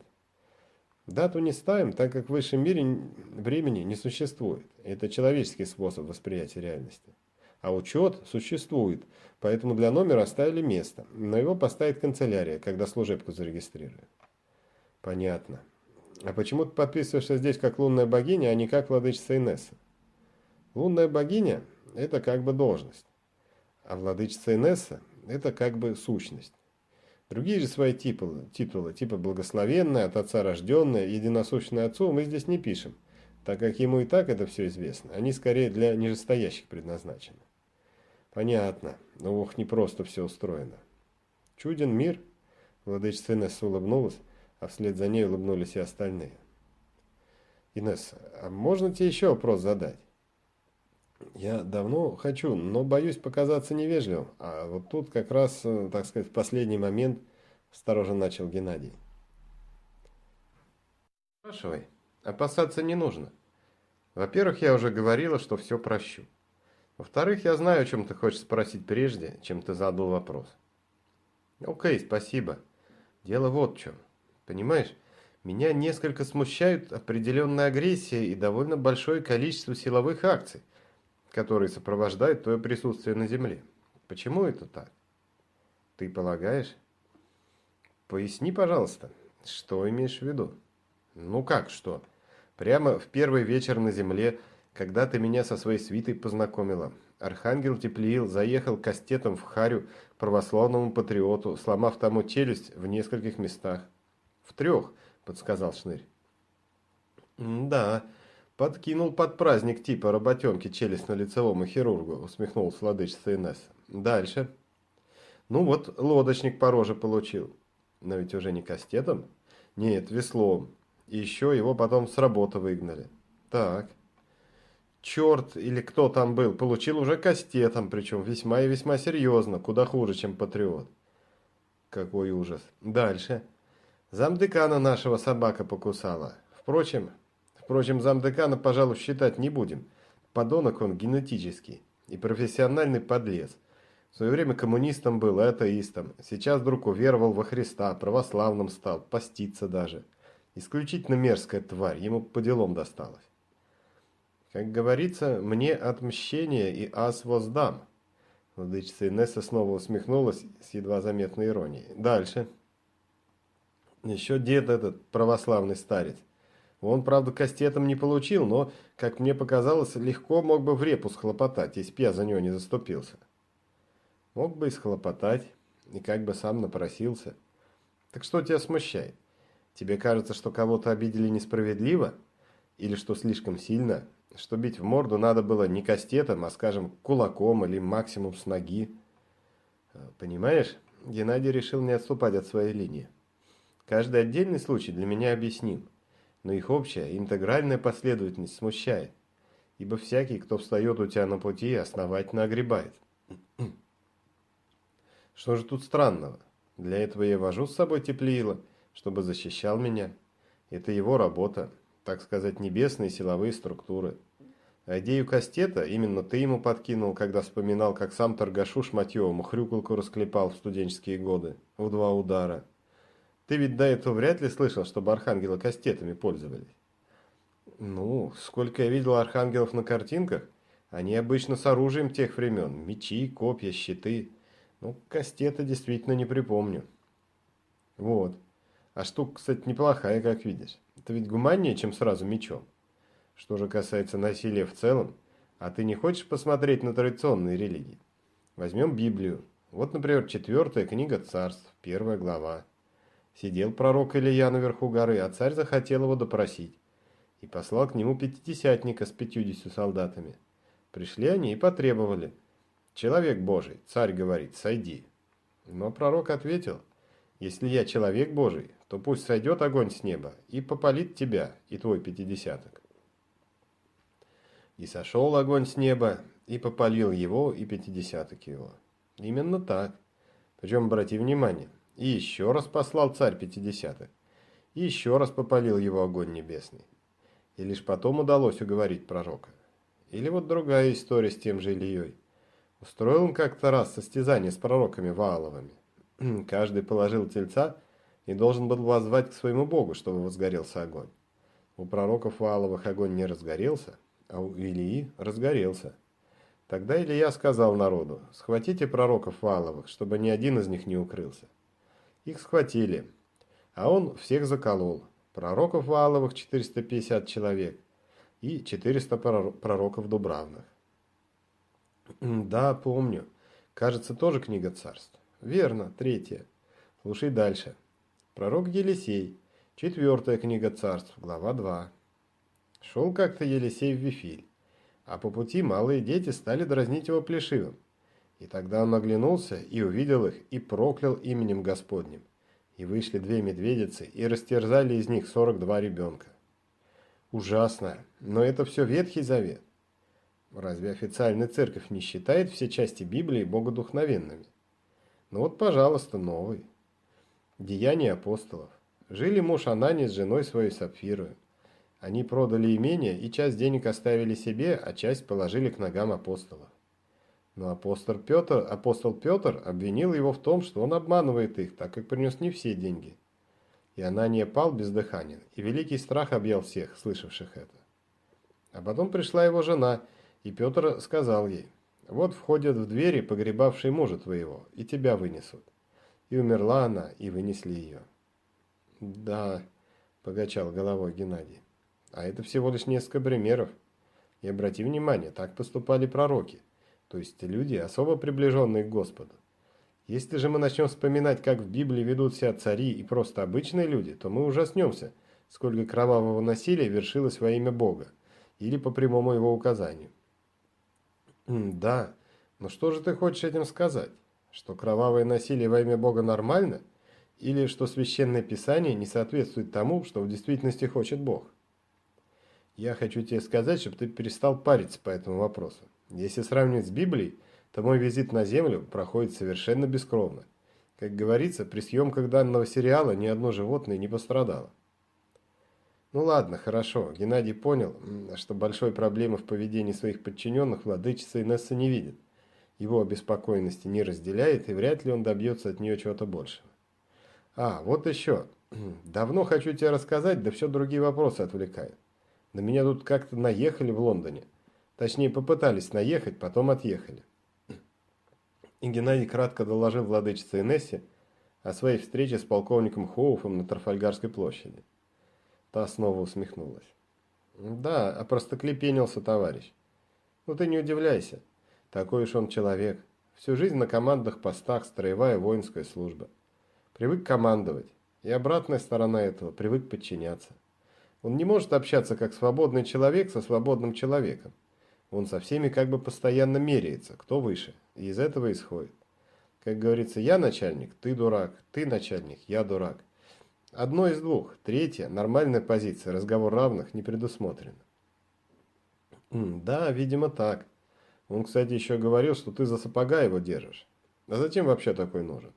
Дату не ставим, так как в высшем мире времени не существует. Это человеческий способ восприятия реальности. А учет существует, поэтому для номера оставили место, но его поставит канцелярия, когда служебку зарегистрирует. Понятно. А почему ты подписываешься здесь как лунная богиня, а не как владычица Инесса? Лунная богиня – это как бы должность, а владычица Инесса – это как бы сущность. Другие же свои титулы, титулы типа благословенная, от отца рожденная, единосущная отцу, мы здесь не пишем, так как ему и так это все известно. Они скорее для нижестоящих предназначены. Понятно. Но ох, не просто все устроено. Чуден мир. Владычица Инесса улыбнулась, а вслед за ней улыбнулись и остальные. Инесса, а можно тебе еще вопрос задать? Я давно хочу, но боюсь показаться невежливым. А вот тут как раз, э, так сказать, в последний момент осторожно начал Геннадий. Спрашивай. Опасаться не нужно. Во-первых, я уже говорила, что все прощу. Во-вторых, я знаю, о чем ты хочешь спросить прежде, чем ты задал вопрос. Окей, спасибо. Дело вот в чем. Понимаешь, меня несколько смущают определенная агрессия и довольно большое количество силовых акций – которые сопровождают твое присутствие на Земле. Почему это так? Ты полагаешь? Поясни, пожалуйста, что имеешь в виду? Ну как что? Прямо в первый вечер на Земле, когда ты меня со своей свитой познакомила, Архангел Теплиил заехал кастетом в Харю православному патриоту, сломав тому челюсть в нескольких местах. В трех, подсказал Шнырь. «Да, Подкинул под праздник типа работенки челюстно-лицевому хирургу, усмехнулся владычица Инесса. Дальше. Ну вот, лодочник по роже получил. Но ведь уже не кастетом? Нет, веслом. И еще его потом с работы выгнали. Так. Черт, или кто там был, получил уже кастетом, причем весьма и весьма серьезно, куда хуже, чем патриот. Какой ужас. Дальше. Замдекана нашего собака покусала. Впрочем, Впрочем, замдекана, пожалуй, считать не будем. Подонок он генетический и профессиональный подлец. В свое время коммунистом был, атеистом. Сейчас вдруг уверовал во Христа, православным стал, поститься даже. Исключительно мерзкая тварь, ему по делам досталось. Как говорится, мне отмщение и ас воздам. Владычица Инесса снова усмехнулась с едва заметной иронией. Дальше. Еще дед этот, православный старец. Он, правда, кастетом не получил, но, как мне показалось, легко мог бы в репу схлопотать, если б я за него не заступился. Мог бы и схлопотать, и как бы сам напросился. Так что тебя смущает? Тебе кажется, что кого-то обидели несправедливо? Или что слишком сильно? Что бить в морду надо было не кастетом, а, скажем, кулаком или максимум с ноги? Понимаешь, Геннадий решил не отступать от своей линии. Каждый отдельный случай для меня объясним, но их общая, интегральная последовательность смущает, ибо всякий, кто встает у тебя на пути, основательно огребает. Что же тут странного? Для этого я вожу с собой теплило, чтобы защищал меня. Это его работа, так сказать, небесные силовые структуры. А идею кастета именно ты ему подкинул, когда вспоминал, как сам торгашу Шматьевому хрюкалку расклепал в студенческие годы, в два удара. Ты ведь до этого вряд ли слышал, чтобы архангелы кастетами пользовались. Ну, сколько я видел архангелов на картинках, они обычно с оружием тех времен. Мечи, копья, щиты. Ну, кастета действительно не припомню. Вот. А штука, кстати, неплохая, как видишь. Это ведь гуманнее, чем сразу мечом. Что же касается насилия в целом, а ты не хочешь посмотреть на традиционные религии? Возьмем Библию. Вот, например, четвертая книга царств, первая глава. Сидел пророк Илья наверху горы, а царь захотел его допросить. И послал к нему пятидесятника с пятьюдесятью солдатами. Пришли они и потребовали. «Человек Божий, царь говорит, сойди». Но пророк ответил, «Если я человек Божий, то пусть сойдет огонь с неба и попалит тебя и твой пятидесяток». И сошел огонь с неба, и попалил его и пятидесяток его. Именно так. Причем, обрати внимание, и еще раз послал царь пятидесятых. И еще раз попалил его огонь небесный. И лишь потом удалось уговорить пророка. Или вот другая история с тем же Ильей. Устроил он как-то раз состязание с пророками Вааловыми. Каждый положил тельца и должен был воззвать к своему богу, чтобы возгорелся огонь. У пророков Вааловых огонь не разгорелся, а у Илии разгорелся. Тогда Илья сказал народу, схватите пророков Вааловых, чтобы ни один из них не укрылся. Их схватили, а он всех заколол. Пророков Валовых 450 человек и 400 пророков Дубравных. Да, помню. Кажется, тоже книга царств. Верно, третья. Слушай дальше. Пророк Елисей. Четвертая книга царств, глава 2. Шел как-то Елисей в Вифиль, а по пути малые дети стали дразнить его плешивым. И тогда он оглянулся и увидел их, и проклял именем Господним. И вышли две медведицы, и растерзали из них сорок два ребенка. Ужасно, но это все Ветхий Завет. Разве официальная церковь не считает все части Библии богодухновенными? Ну вот, пожалуйста, новый. Деяния апостолов. Жили муж Анани с женой своей Сапфирою. Они продали имение и часть денег оставили себе, а часть положили к ногам апостолов. Но апостол Петр, апостол Петр обвинил его в том, что он обманывает их, так как принес не все деньги. И Анания пал бездыханен, и великий страх объял всех, слышавших это. А потом пришла его жена, и Петр сказал ей, «Вот входят в двери погребавшие мужа твоего, и тебя вынесут». И умерла она, и вынесли ее. «Да», – погачал головой Геннадий, – «а это всего лишь несколько примеров. И обрати внимание, так поступали пророки то есть люди, особо приближенные к Господу. Если же мы начнем вспоминать, как в Библии ведут себя цари и просто обычные люди, то мы ужаснемся, сколько кровавого насилия вершилось во имя Бога или по прямому его указанию. Да, но что же ты хочешь этим сказать? Что кровавое насилие во имя Бога нормально? Или что Священное Писание не соответствует тому, что в действительности хочет Бог? Я хочу тебе сказать, чтобы ты перестал париться по этому вопросу. Если сравнивать с Библией, то мой визит на Землю проходит совершенно бескровно. Как говорится, при съемках данного сериала ни одно животное не пострадало. Ну ладно, хорошо. Геннадий понял, что большой проблемы в поведении своих подчиненных владычица Инесса не видит. Его обеспокоенности не разделяет, и вряд ли он добьется от нее чего-то большего. А, вот еще. Давно хочу тебе рассказать, да все другие вопросы отвлекают. На меня тут как-то наехали в Лондоне. Точнее, попытались наехать, потом отъехали. И Геннадий кратко доложил владычице Инессе о своей встрече с полковником Хоуфом на Трафальгарской площади. Та снова усмехнулась. Да, а просто клепенился товарищ. Ну ты не удивляйся. Такой уж он человек. Всю жизнь на командных постах строевая воинская служба. Привык командовать. И обратная сторона этого – привык подчиняться. Он не может общаться как свободный человек со свободным человеком. Он со всеми как бы постоянно меряется, кто выше, и из этого исходит. Как говорится, я начальник, ты дурак, ты начальник, я дурак. Одно из двух. Третье, нормальная позиция, разговор равных не предусмотрено. Да, видимо так. Он, кстати, еще говорил, что ты за сапога его держишь. А зачем вообще такой нужен?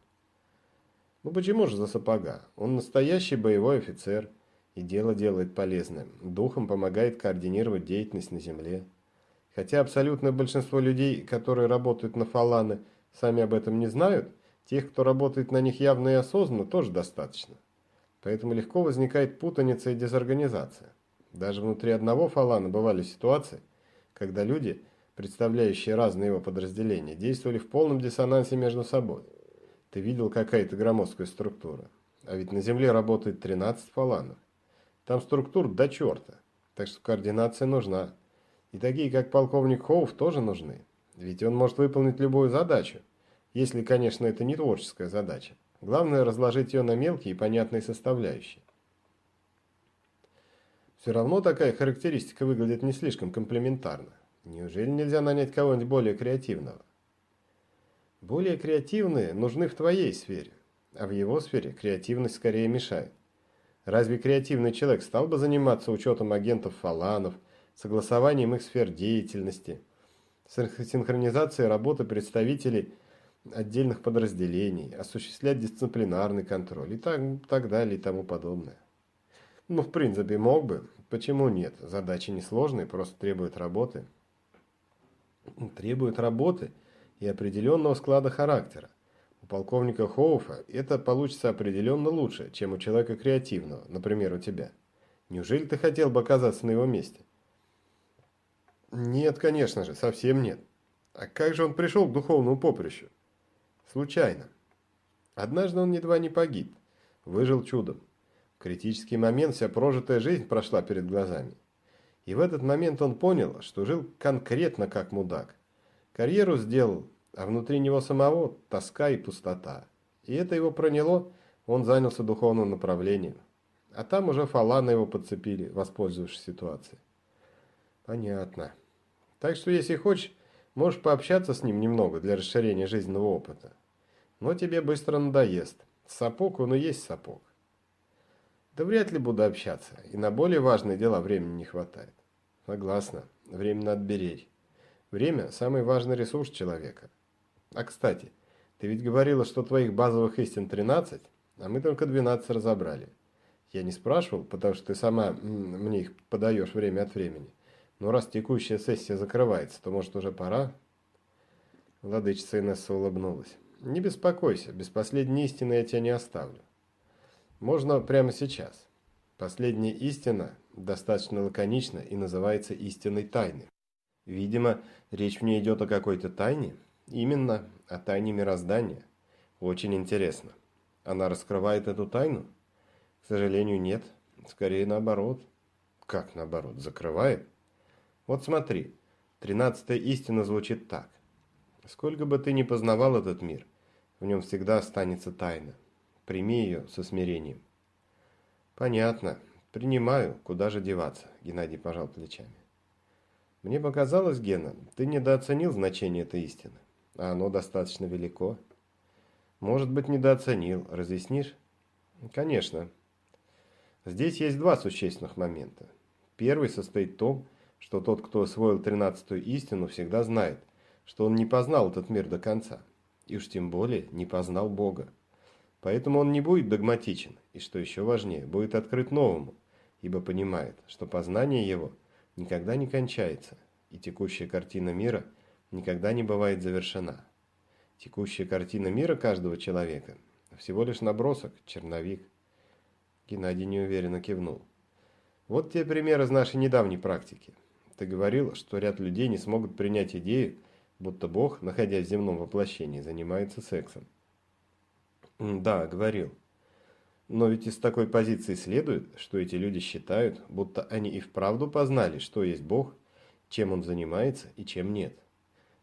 Ну почему же за сапога? Он настоящий боевой офицер и дело делает полезное. Духом помогает координировать деятельность на земле. Хотя абсолютное большинство людей, которые работают на фаланы, сами об этом не знают, тех, кто работает на них явно и осознанно, тоже достаточно. Поэтому легко возникает путаница и дезорганизация. Даже внутри одного фалана бывали ситуации, когда люди, представляющие разные его подразделения, действовали в полном диссонансе между собой. Ты видел какая-то громоздкая структура. А ведь на Земле работает 13 фаланов. Там структур до черта. Так что координация нужна. И такие, как полковник Хоуф, тоже нужны. Ведь он может выполнить любую задачу. Если, конечно, это не творческая задача. Главное разложить ее на мелкие и понятные составляющие. Все равно такая характеристика выглядит не слишком комплементарно. Неужели нельзя нанять кого-нибудь более креативного? Более креативные нужны в твоей сфере, а в его сфере креативность скорее мешает. Разве креативный человек стал бы заниматься учетом агентов фаланов, согласованием их сфер деятельности, синхронизацией работы представителей отдельных подразделений, осуществлять дисциплинарный контроль и так, так далее и тому подобное. Ну, в принципе, мог бы. Почему нет? Задачи несложные, просто требуют работы. Требуют работы и определенного склада характера. У полковника Хоуфа это получится определенно лучше, чем у человека креативного, например, у тебя. Неужели ты хотел бы оказаться на его месте? Нет, конечно же, совсем нет. А как же он пришел к духовному поприщу? Случайно. Однажды он едва не погиб. Выжил чудом. В критический момент вся прожитая жизнь прошла перед глазами. И в этот момент он понял, что жил конкретно как мудак. Карьеру сделал, а внутри него самого тоска и пустота. И это его проняло, он занялся духовным направлением. А там уже фаланы его подцепили, воспользовавшись ситуацией. Понятно. Так что, если хочешь, можешь пообщаться с ним немного для расширения жизненного опыта но тебе быстро надоест. Сапог он и есть сапог. Да вряд ли буду общаться, и на более важные дела времени не хватает. Согласна, время надо беречь. Время – самый важный ресурс человека. А кстати, ты ведь говорила, что твоих базовых истин 13, а мы только 12 разобрали. Я не спрашивал, потому что ты сама мне их подаешь время от времени. Но раз текущая сессия закрывается, то может уже пора? Владычица Инесса улыбнулась. Не беспокойся, без последней истины я тебя не оставлю. Можно прямо сейчас. Последняя истина достаточно лаконична и называется истиной тайны. Видимо, речь в ней идет о какой-то тайне. Именно о тайне мироздания. Очень интересно. Она раскрывает эту тайну? К сожалению, нет. Скорее наоборот. Как наоборот? Закрывает? Вот смотри. Тринадцатая истина звучит так. Сколько бы ты ни познавал этот мир, в нем всегда останется тайна. Прими ее со смирением. Понятно. Принимаю. Куда же деваться? Геннадий пожал плечами. Мне показалось, Гена, ты недооценил значение этой истины. А оно достаточно велико. Может быть, недооценил. Разъяснишь? Конечно. Здесь есть два существенных момента. Первый состоит в том, что тот, кто освоил тринадцатую истину, всегда знает, что он не познал этот мир до конца и уж тем более не познал Бога. Поэтому он не будет догматичен, и, что еще важнее, будет открыт новому, ибо понимает, что познание его никогда не кончается, и текущая картина мира никогда не бывает завершена. Текущая картина мира каждого человека всего лишь набросок, черновик. Геннадий неуверенно кивнул. Вот те примеры из нашей недавней практики. Ты говорил, что ряд людей не смогут принять идею, будто Бог, находясь в земном воплощении, занимается сексом. Да, говорил. Но ведь из такой позиции следует, что эти люди считают, будто они и вправду познали, что есть Бог, чем Он занимается и чем нет.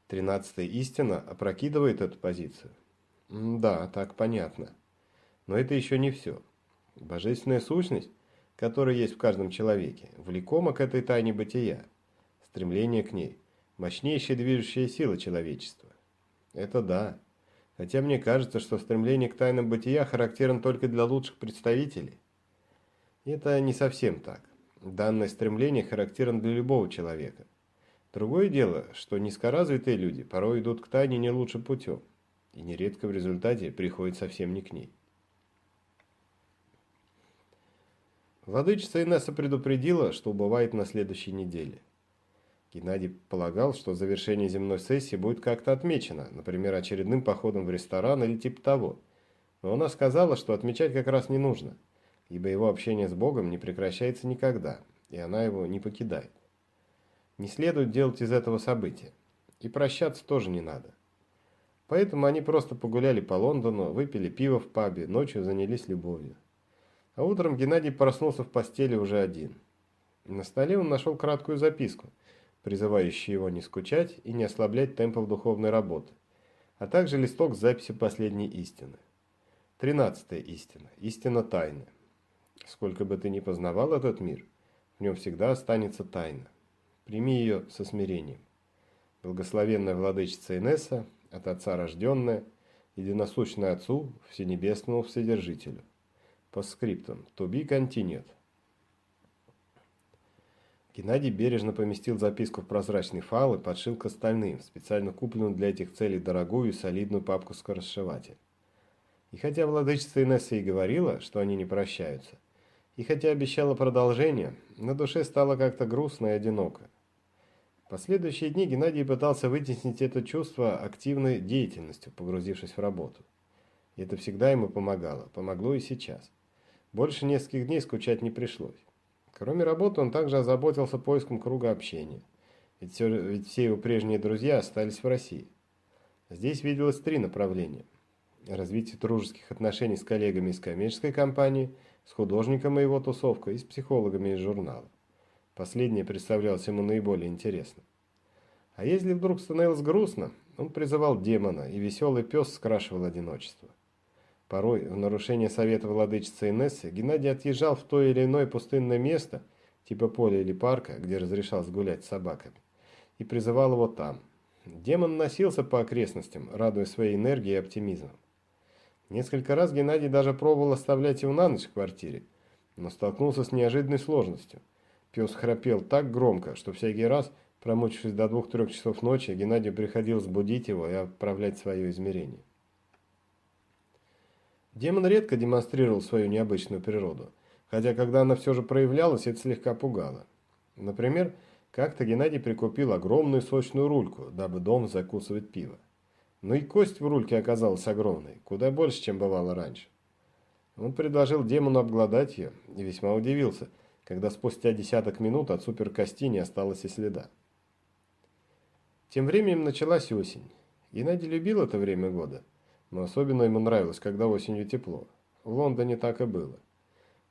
Тринадцатая истина опрокидывает эту позицию. Да, так понятно. Но это еще не все. Божественная сущность, которая есть в каждом человеке, влекома к этой тайне бытия. Стремление к ней – мощнейшая движущая сила человечества. Это да. Хотя мне кажется, что стремление к тайнам бытия характерно только для лучших представителей. Это не совсем так. Данное стремление характерно для любого человека. Другое дело, что низкоразвитые люди порой идут к тайне не лучшим путем, и нередко в результате приходят совсем не к ней. Владычица Инесса предупредила, что бывает на следующей неделе. Геннадий полагал, что завершение земной сессии будет как-то отмечено, например, очередным походом в ресторан или типа того. Но она сказала, что отмечать как раз не нужно, ибо его общение с Богом не прекращается никогда, и она его не покидает. Не следует делать из этого события. И прощаться тоже не надо. Поэтому они просто погуляли по Лондону, выпили пиво в пабе, ночью занялись любовью. А утром Геннадий проснулся в постели уже один. На столе он нашел краткую записку – призывающий его не скучать и не ослаблять темпов духовной работы, а также листок с записью последней истины. Тринадцатая истина. Истина тайны. Сколько бы ты ни познавал этот мир, в нем всегда останется тайна. Прими ее со смирением. Благословенная владычица Инесса, от Отца рожденная, единосущная Отцу, Всенебесному Вседержителю. По скриптам. To be continued. Геннадий бережно поместил записку в прозрачный файл и подшил к остальным, специально купленную для этих целей дорогую и солидную папку-скоросшиватель. И хотя владычица Инесса и говорила, что они не прощаются, и хотя обещала продолжение, на душе стало как-то грустно и одиноко. В последующие дни Геннадий пытался вытеснить это чувство активной деятельностью, погрузившись в работу. И это всегда ему помогало, помогло и сейчас. Больше нескольких дней скучать не пришлось. Кроме работы, он также озаботился поиском круга общения. Ведь все, ведь все его прежние друзья остались в России. Здесь виделось три направления. Развитие дружеских отношений с коллегами из коммерческой компании, с художником и его тусовкой и с психологами из журнала. Последнее представлялось ему наиболее интересным. А если вдруг становилось грустно, он призывал демона, и веселый пес скрашивал одиночество. Порой, в нарушение совета владычицы Инессы, Геннадий отъезжал в то или иное пустынное место, типа поля или парка, где разрешалось гулять с собаками, и призывал его там. Демон носился по окрестностям, радуя своей энергией и оптимизмом. Несколько раз Геннадий даже пробовал оставлять его на ночь в квартире, но столкнулся с неожиданной сложностью. Пес храпел так громко, что всякий раз, промучившись до двух-трех часов ночи, Геннадию приходилось будить его и отправлять свое измерение. Демон редко демонстрировал свою необычную природу, хотя когда она все же проявлялась, это слегка пугало. Например, как-то Геннадий прикупил огромную сочную рульку, дабы дом закусывать пиво. Но и кость в рульке оказалась огромной, куда больше, чем бывало раньше. Он предложил демону обглодать ее и весьма удивился, когда спустя десяток минут от суперкости не осталось и следа. Тем временем началась осень. Геннадий любил это время года – но особенно ему нравилось, когда осенью тепло. В Лондоне так и было.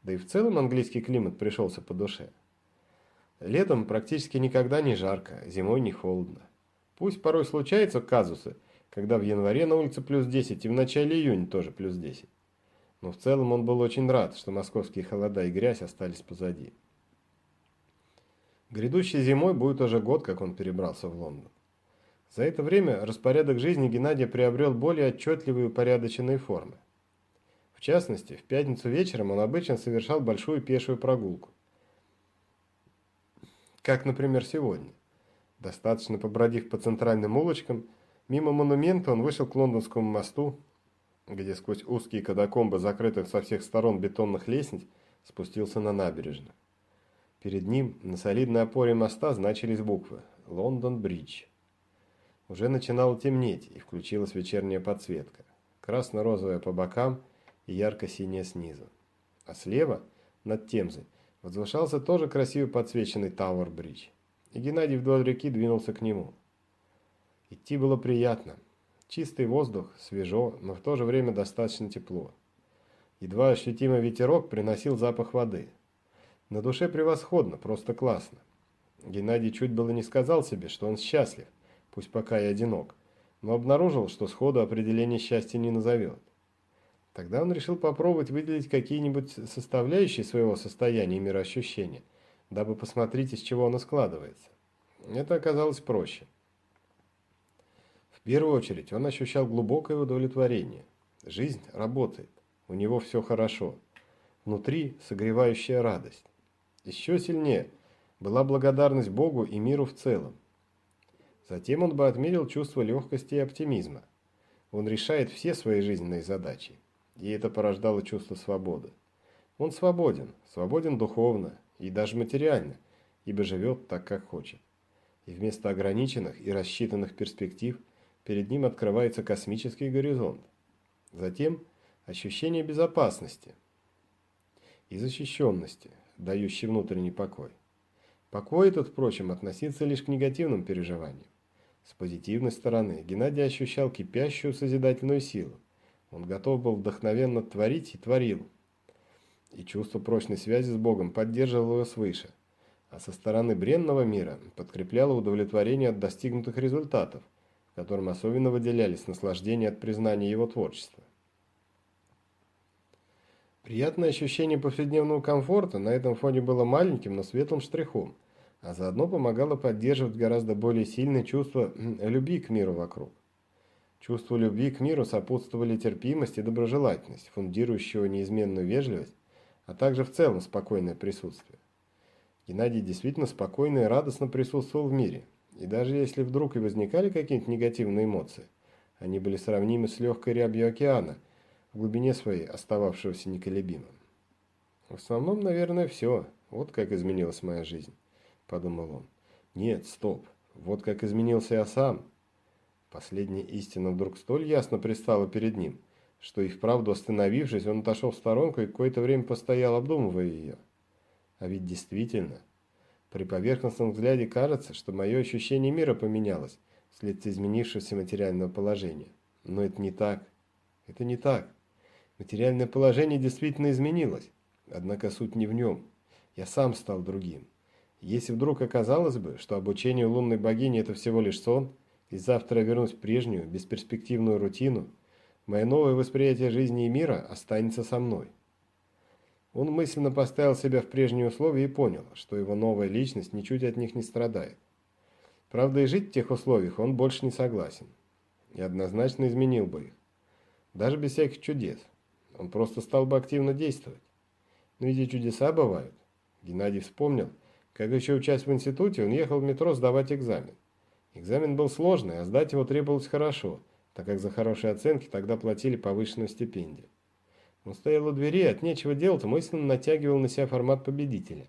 Да и в целом английский климат пришелся по душе. Летом практически никогда не жарко, зимой не холодно. Пусть порой случаются казусы, когда в январе на улице плюс 10 и в начале июня тоже плюс 10. Но в целом он был очень рад, что московские холода и грязь остались позади. Грядущей зимой будет уже год, как он перебрался в Лондон. За это время распорядок жизни Геннадия приобрел более отчетливые упорядоченные формы. В частности, в пятницу вечером он обычно совершал большую пешую прогулку. Как, например, сегодня. Достаточно побродив по центральным улочкам, мимо монумента он вышел к Лондонскому мосту, где сквозь узкие катакомбы, закрытых со всех сторон бетонных лестниц, спустился на набережную. Перед ним на солидной опоре моста значились буквы «Лондон-Бридж». Уже начинало темнеть, и включилась вечерняя подсветка. Красно-розовая по бокам и ярко-синяя снизу. А слева, над Темзой, возвышался тоже красиво подсвеченный Тауэр-бридж. И Геннадий вдоль реки двинулся к нему. Идти было приятно. Чистый воздух, свежо, но в то же время достаточно тепло. Едва ощутимый ветерок приносил запах воды. На душе превосходно, просто классно. Геннадий чуть было не сказал себе, что он счастлив, пусть пока и одинок, но обнаружил, что сходу определение счастья не назовет. Тогда он решил попробовать выделить какие-нибудь составляющие своего состояния и мироощущения, дабы посмотреть, из чего оно складывается. Это оказалось проще. В первую очередь он ощущал глубокое удовлетворение. Жизнь работает, у него все хорошо. Внутри согревающая радость. Еще сильнее была благодарность Богу и миру в целом. Затем он бы отмерил чувство легкости и оптимизма. Он решает все свои жизненные задачи и это порождало чувство свободы. Он свободен, свободен духовно и даже материально, ибо живет так, как хочет. И вместо ограниченных и рассчитанных перспектив перед ним открывается космический горизонт. Затем ощущение безопасности и защищенности, дающий внутренний покой. Покой этот, впрочем, относится лишь к негативным переживаниям. С позитивной стороны Геннадий ощущал кипящую созидательную силу. Он готов был вдохновенно творить и творил. И чувство прочной связи с Богом поддерживало его свыше. А со стороны бренного мира подкрепляло удовлетворение от достигнутых результатов, в котором особенно выделялись наслаждение от признания его творчества. Приятное ощущение повседневного комфорта на этом фоне было маленьким, но светлым штрихом, а заодно помогало поддерживать гораздо более сильное чувство любви к миру вокруг. Чувству любви к миру сопутствовали терпимость и доброжелательность, фундирующего неизменную вежливость, а также в целом спокойное присутствие. Геннадий действительно спокойно и радостно присутствовал в мире, и даже если вдруг и возникали какие-то негативные эмоции, они были сравнимы с легкой рябью океана, в глубине своей остававшегося неколебимым. В основном, наверное, все. Вот как изменилась моя жизнь, подумал он. Нет, стоп. Вот как изменился я сам. Последняя истина вдруг столь ясно пристала перед ним, что и вправду остановившись, он отошел в сторонку и какое-то время постоял, обдумывая ее. А ведь действительно, при поверхностном взгляде кажется, что мое ощущение мира поменялось вследствие изменившегося материального положения. Но это не так. Это не так. Материальное положение действительно изменилось, однако суть не в нем. Я сам стал другим. Если вдруг оказалось бы, что обучение лунной богини – это всего лишь сон – и завтра вернусь в прежнюю, бесперспективную рутину, мое новое восприятие жизни и мира останется со мной. Он мысленно поставил себя в прежние условия и понял, что его новая личность ничуть от них не страдает. Правда, и жить в тех условиях он больше не согласен. И однозначно изменил бы их. Даже без всяких чудес. Он просто стал бы активно действовать. Но эти чудеса бывают. Геннадий вспомнил, как еще учась в институте, он ехал в метро сдавать экзамен. Экзамен был сложный, а сдать его требовалось хорошо, так как за хорошие оценки тогда платили повышенную стипендию. Он стоял у двери от нечего делать, мысленно натягивал на себя формат победителя.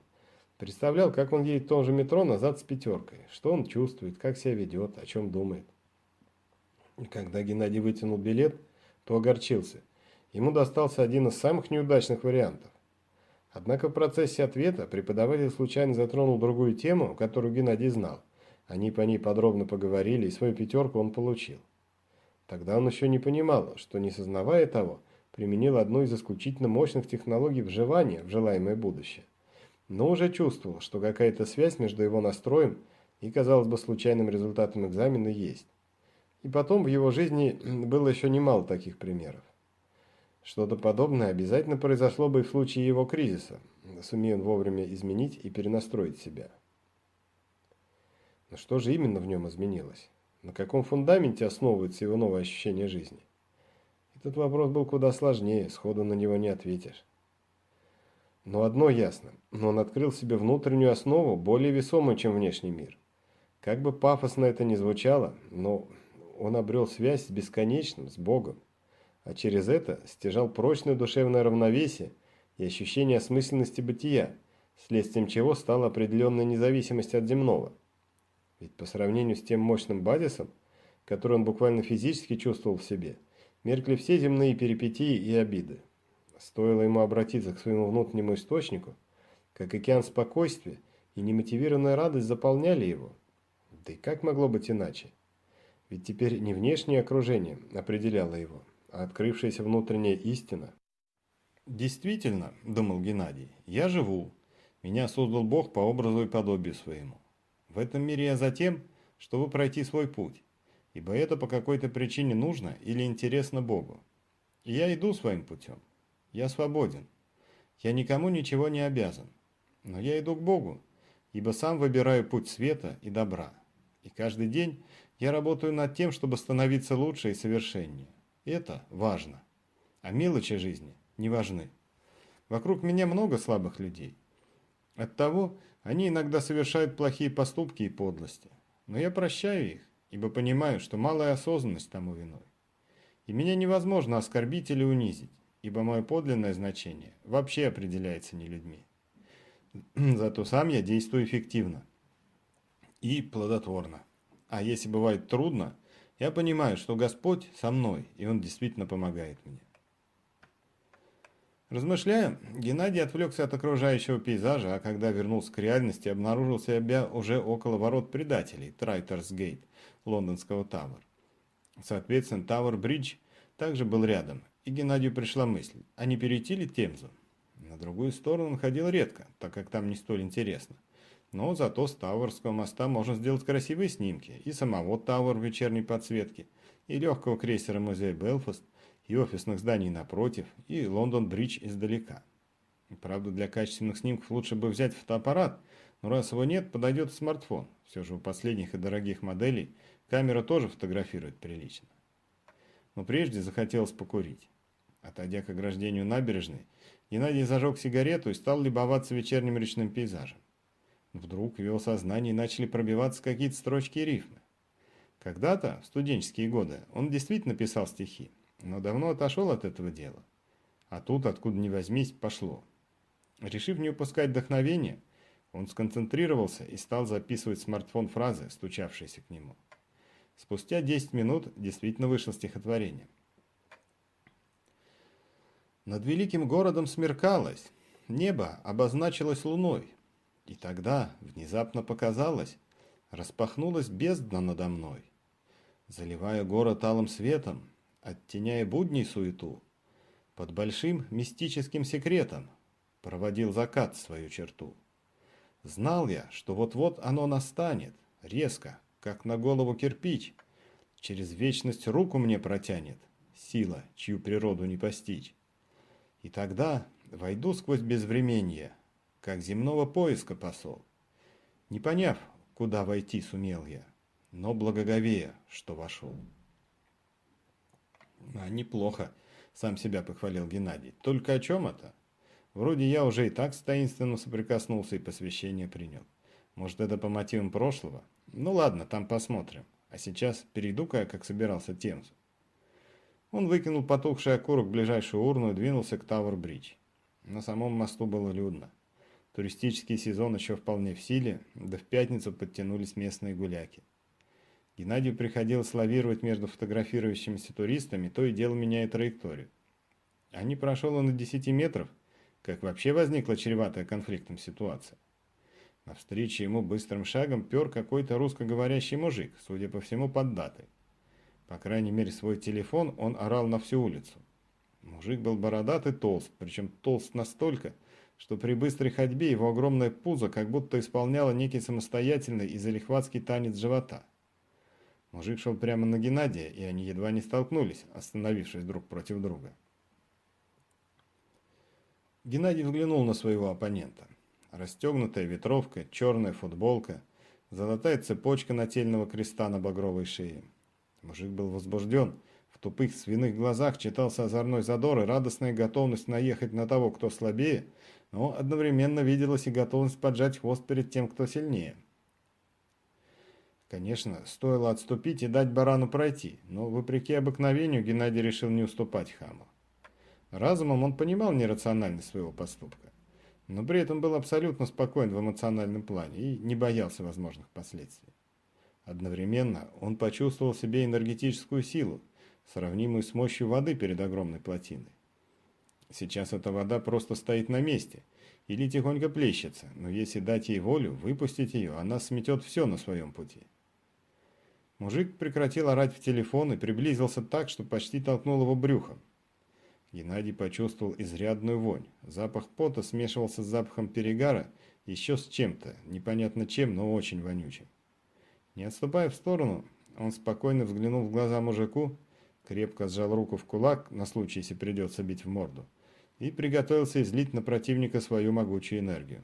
Представлял, как он едет в том же метро назад с пятеркой, что он чувствует, как себя ведет, о чем думает. И когда Геннадий вытянул билет, то огорчился. Ему достался один из самых неудачных вариантов. Однако в процессе ответа преподаватель случайно затронул другую тему, которую Геннадий знал. Они по ней подробно поговорили, и свою пятерку он получил. Тогда он еще не понимал, что, не сознавая того, применил одну из исключительно мощных технологий вживания в желаемое будущее. Но уже чувствовал, что какая-то связь между его настроем и, казалось бы, случайным результатом экзамена есть. И потом в его жизни было еще немало таких примеров. Что-то подобное обязательно произошло бы и в случае его кризиса, сумея он вовремя изменить и перенастроить себя. Но что же именно в нем изменилось? На каком фундаменте основывается его новое ощущение жизни? Этот вопрос был куда сложнее, сходу на него не ответишь. Но одно ясно, он открыл себе внутреннюю основу, более весомую, чем внешний мир. Как бы пафосно это ни звучало, но он обрел связь с бесконечным, с Богом, а через это стяжал прочное душевное равновесие и ощущение осмысленности бытия, следствием чего стала определенная независимость от земного – ведь по сравнению с тем мощным базисом, который он буквально физически чувствовал в себе, меркли все земные перипетии и обиды. Стоило ему обратиться к своему внутреннему источнику, как океан спокойствия и немотивированная радость заполняли его. Да и как могло быть иначе? Ведь теперь не внешнее окружение определяло его, открывшаяся внутренняя истина. «Действительно, — думал Геннадий, — я живу. Меня создал Бог по образу и подобию своему. В этом мире я за тем, чтобы пройти свой путь, ибо это по какой-то причине нужно или интересно Богу. И я иду своим путем. Я свободен. Я никому ничего не обязан. Но я иду к Богу, ибо сам выбираю путь света и добра. И каждый день я работаю над тем, чтобы становиться лучше и совершеннее. Это важно. А мелочи жизни не важны. Вокруг меня много слабых людей. Оттого они иногда совершают плохие поступки и подлости. Но я прощаю их, ибо понимаю, что малая осознанность тому виной. И меня невозможно оскорбить или унизить, ибо мое подлинное значение вообще определяется не людьми. Зато сам я действую эффективно и плодотворно. А если бывает трудно, я понимаю, что Господь со мной, и Он действительно помогает мне. Размышляя, Геннадий отвлекся от окружающего пейзажа, а когда вернулся к реальности, обнаружил себя уже около ворот предателей Трейторс-Гейт, лондонского Тауэра. Соответственно, Тауэр-Бридж также был рядом, и Геннадию пришла мысль, а не перейти ли Темзу? На другую сторону он ходил редко, так как там не столь интересно. Но зато с Тауэрского моста можно сделать красивые снимки, и самого Тауэр в вечерней подсветке, и легкого крейсера музея Белфаст – и офисных зданий напротив, и Лондон-Бридж издалека. Правда, для качественных снимков лучше бы взять фотоаппарат, но раз его нет, подойдет смартфон. Все же у последних и дорогих моделей камера тоже фотографирует прилично. Но прежде захотелось покурить. Отойдя к ограждению набережной, Геннадий зажег сигарету и стал любоваться вечерним речным пейзажем. Вдруг в его сознании начали пробиваться какие-то строчки и рифмы. Когда-то, в студенческие годы, он действительно писал стихи, но давно отошел от этого дела. А тут, откуда ни возьмись, пошло. Решив не упускать вдохновения, он сконцентрировался и стал записывать в смартфон фразы, стучавшиеся к нему. Спустя 10 минут действительно вышло стихотворение. Над великим городом смеркалось, небо обозначилось луной, и тогда внезапно показалось, распахнулась бездна надо мной. Заливая город алым светом, оттеняя будней суету, под большим мистическим секретом проводил закат свою черту. Знал я, что вот-вот оно настанет, резко, как на голову кирпич, через вечность руку мне протянет, сила, чью природу не постичь. И тогда войду сквозь безвременье, как земного поиска посол. Не поняв, куда войти сумел я, но благоговея, что вошел. А, неплохо, сам себя похвалил Геннадий. Только о чем это? Вроде я уже и так с таинственно соприкоснулся и посвящение принял. Может, это по мотивам прошлого? Ну ладно, там посмотрим. А сейчас перейду-ка как собирался, Темзу. Он выкинул потухший окурок в ближайшую урну и двинулся к Тауэр-Бридж. На самом мосту было людно. Туристический сезон еще вполне в силе, да в пятницу подтянулись местные гуляки. Геннадию приходилось лавировать между фотографирующимися туристами, то и дело меняя траекторию. А не прошел он и 10 метров, как вообще возникла чреватая конфликтом ситуация. Навстречу ему быстрым шагом пер какой-то русскоговорящий мужик, судя по всему, под датой. По крайней мере, свой телефон он орал на всю улицу. Мужик был бородат и толст, причем толст настолько, что при быстрой ходьбе его огромное пузо как будто исполняло некий самостоятельный и залихватский танец живота – Мужик шел прямо на Геннадия, и они едва не столкнулись, остановившись друг против друга. Геннадий взглянул на своего оппонента. Расстегнутая ветровка, черная футболка, золотая цепочка нательного креста на багровой шее. Мужик был возбужден. В тупых свиных глазах читался озорной задор и радостная готовность наехать на того, кто слабее, но одновременно виделась и готовность поджать хвост перед тем, кто сильнее. Конечно, стоило отступить и дать барану пройти, но, вопреки обыкновению, Геннадий решил не уступать хаму. Разумом он понимал нерациональность своего поступка, но при этом был абсолютно спокоен в эмоциональном плане и не боялся возможных последствий. Одновременно он почувствовал себе энергетическую силу, сравнимую с мощью воды перед огромной плотиной. Сейчас эта вода просто стоит на месте или тихонько плещется, но если дать ей волю, выпустить ее, она сметет все на своем пути. Мужик прекратил орать в телефон и приблизился так, что почти толкнул его брюхом. Геннадий почувствовал изрядную вонь. Запах пота смешивался с запахом перегара, еще с чем-то, непонятно чем, но очень вонючим. Не отступая в сторону, он спокойно взглянул в глаза мужику, крепко сжал руку в кулак, на случай, если придется бить в морду, и приготовился излить на противника свою могучую энергию.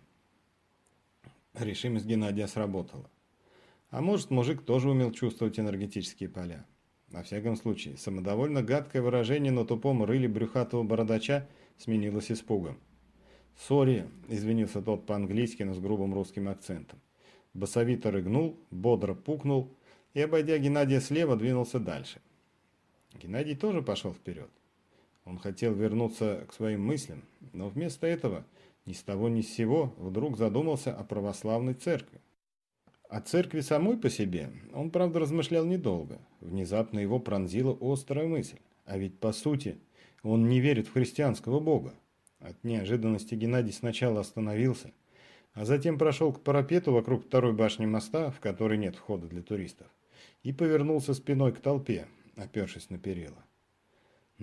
Решимость Геннадия сработала. А может, мужик тоже умел чувствовать энергетические поля. Во всяком случае, самодовольно гадкое выражение на тупом рыле брюхатого бородача сменилось испугом. «Сори», — извинился тот по-английски, но с грубым русским акцентом. Басовито рыгнул, бодро пукнул и, обойдя Геннадия слева, двинулся дальше. Геннадий тоже пошел вперед. Он хотел вернуться к своим мыслям, но вместо этого ни с того ни с сего вдруг задумался о православной церкви. О церкви самой по себе он, правда, размышлял недолго. Внезапно его пронзила острая мысль. А ведь, по сути, он не верит в христианского бога. От неожиданности Геннадий сначала остановился, а затем прошел к парапету вокруг второй башни моста, в которой нет входа для туристов, и повернулся спиной к толпе, опершись на перила.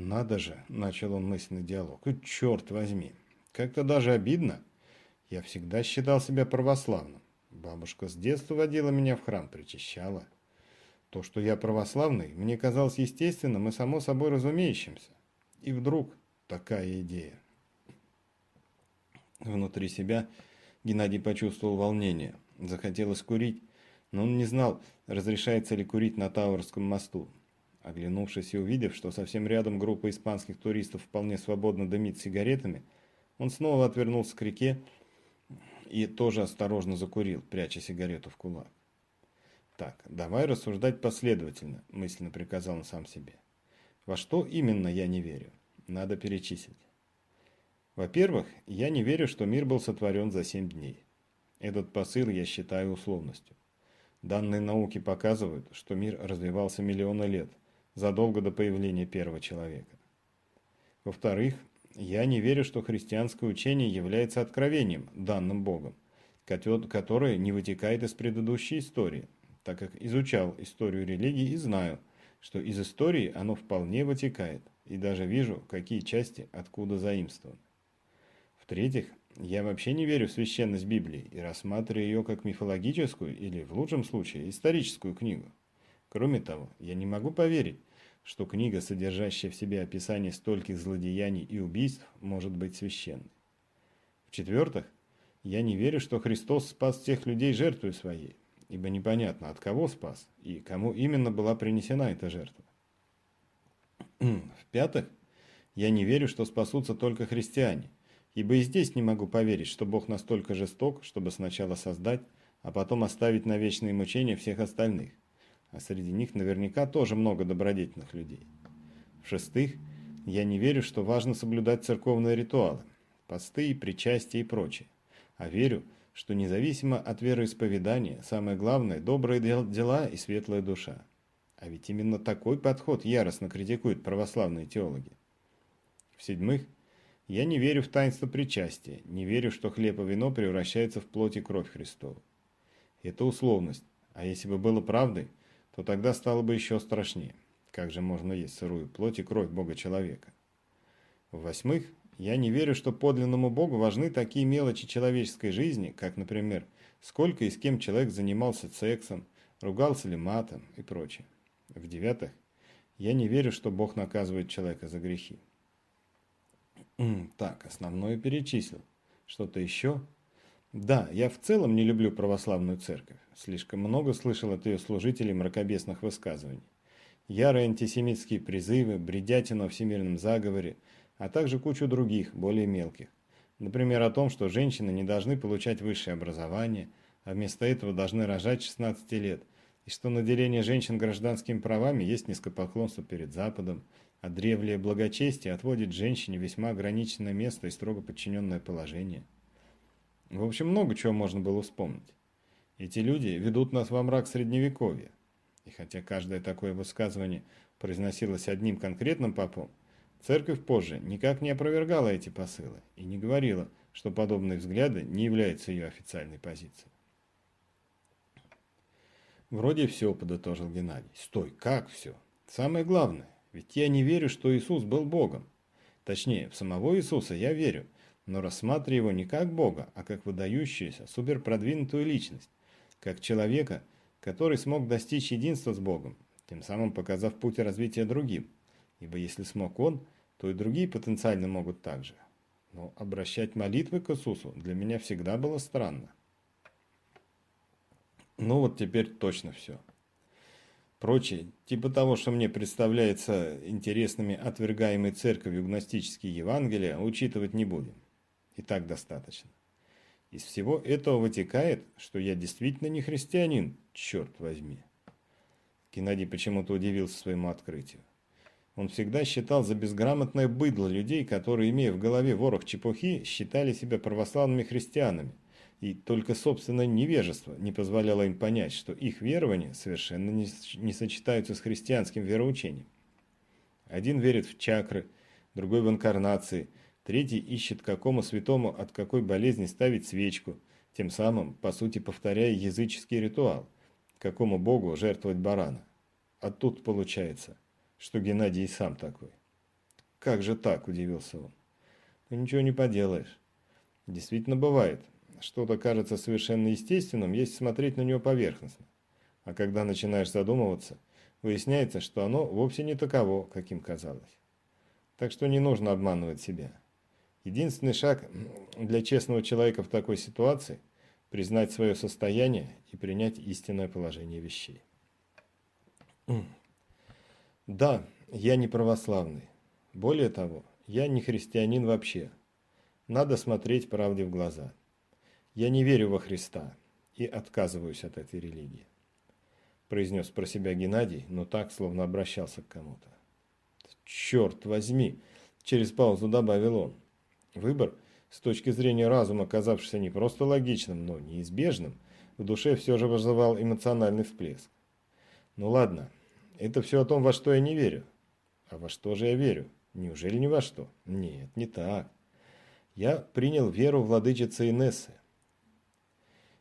«Надо же!» – начал он мысленный диалог. «И черт возьми! Как-то даже обидно. Я всегда считал себя православным. Бабушка с детства водила меня в храм, причащала. То, что я православный, мне казалось естественным и само собой разумеющимся. И вдруг такая идея. Внутри себя Геннадий почувствовал волнение. Захотелось курить, но он не знал, разрешается ли курить на Тауэрском мосту. Оглянувшись и увидев, что совсем рядом группа испанских туристов вполне свободно дымит сигаретами, он снова отвернулся к реке и тоже осторожно закурил, пряча сигарету в кулак. «Так, давай рассуждать последовательно», – мысленно приказал он сам себе. «Во что именно я не верю? Надо перечислить. Во-первых, я не верю, что мир был сотворен за семь дней. Этот посыл я считаю условностью. Данные науки показывают, что мир развивался миллионы лет, задолго до появления первого человека. Во-вторых, я не верю, что христианское учение является откровением, данным Богом, которое не вытекает из предыдущей истории, так как изучал историю религии и знаю, что из истории оно вполне вытекает, и даже вижу, какие части откуда заимствованы. В-третьих, я вообще не верю в священность Библии и рассматриваю ее как мифологическую или, в лучшем случае, историческую книгу. Кроме того, я не могу поверить, что книга, содержащая в себе описание стольких злодеяний и убийств, может быть священной. В-четвертых, я не верю, что Христос спас всех людей жертвой своей, ибо непонятно, от кого спас и кому именно была принесена эта жертва. В-пятых, я не верю, что спасутся только христиане, ибо и здесь не могу поверить, что Бог настолько жесток, чтобы сначала создать, а потом оставить на вечные мучения всех остальных а среди них наверняка тоже много добродетельных людей. В-шестых, я не верю, что важно соблюдать церковные ритуалы, посты, причастия и прочее, а верю, что независимо от вероисповедания, самое главное – добрые дела и светлая душа. А ведь именно такой подход яростно критикуют православные теологи. В-седьмых, я не верю в таинство причастия, не верю, что хлеб и вино превращаются в плоть и кровь Христову. Это условность, а если бы было правдой, то тогда стало бы еще страшнее. Как же можно есть сырую плоть и кровь Бога-человека? В-восьмых, я не верю, что подлинному Богу важны такие мелочи человеческой жизни, как, например, сколько и с кем человек занимался сексом, ругался ли матом и прочее. В-девятых, я не верю, что Бог наказывает человека за грехи. Так, основное перечислил. Что-то еще? Да, я в целом не люблю православную церковь. Слишком много слышал от ее служителей мракобесных высказываний. Ярые антисемитские призывы, бредятина о всемирном заговоре, а также кучу других, более мелких. Например, о том, что женщины не должны получать высшее образование, а вместо этого должны рожать 16 лет, и что наделение женщин гражданскими правами есть низкопоклонство перед Западом, а древнее благочестие отводит женщине весьма ограниченное место и строго подчиненное положение – в общем, много чего можно было вспомнить. Эти люди ведут нас во мрак Средневековья. И хотя каждое такое высказывание произносилось одним конкретным попом, церковь позже никак не опровергала эти посылы и не говорила, что подобные взгляды не являются ее официальной позицией. Вроде все, подытожил Геннадий. Стой, как все? Самое главное, ведь я не верю, что Иисус был Богом. Точнее, в самого Иисуса я верю, но рассматриваю его не как Бога, а как выдающуюся, суперпродвинутую личность, как человека, который смог достичь единства с Богом, тем самым показав путь развития другим. Ибо если смог он, то и другие потенциально могут так же. Но обращать молитвы к Иисусу для меня всегда было странно. Ну вот теперь точно все. Прочее, типа того, что мне представляется интересными отвергаемой церковью гностические Евангелия, учитывать не будем. И так достаточно. Из всего этого вытекает, что я действительно не христианин, черт возьми. Геннадий почему-то удивился своему открытию. Он всегда считал за безграмотное быдло людей, которые, имея в голове ворох чепухи, считали себя православными христианами, и только собственное невежество не позволяло им понять, что их верования совершенно не, не сочетаются с христианским вероучением. Один верит в чакры, другой в инкарнации, третий ищет какому святому от какой болезни ставить свечку, тем самым, по сути, повторяя языческий ритуал – какому богу жертвовать барана. А тут получается, что Геннадий сам такой. Как же так, удивился он. Ну ничего не поделаешь. Действительно бывает. Что-то кажется совершенно естественным, если смотреть на него поверхностно. А когда начинаешь задумываться, выясняется, что оно вовсе не таково, каким казалось. Так что не нужно обманывать себя. Единственный шаг для честного человека в такой ситуации – признать свое состояние и принять истинное положение вещей. Да, я не православный. Более того, я не христианин вообще. Надо смотреть правде в глаза. Я не верю во Христа и отказываюсь от этой религии. Произнес про себя Геннадий, но так, словно обращался к кому-то. Черт возьми, через паузу добавил он. Выбор – с точки зрения разума, казавшийся не просто логичным, но неизбежным, в душе все же вызывал эмоциональный всплеск. Ну ладно, это все о том, во что я не верю. А во что же я верю? Неужели ни во что? Нет, не так. Я принял веру владычицы Инессы.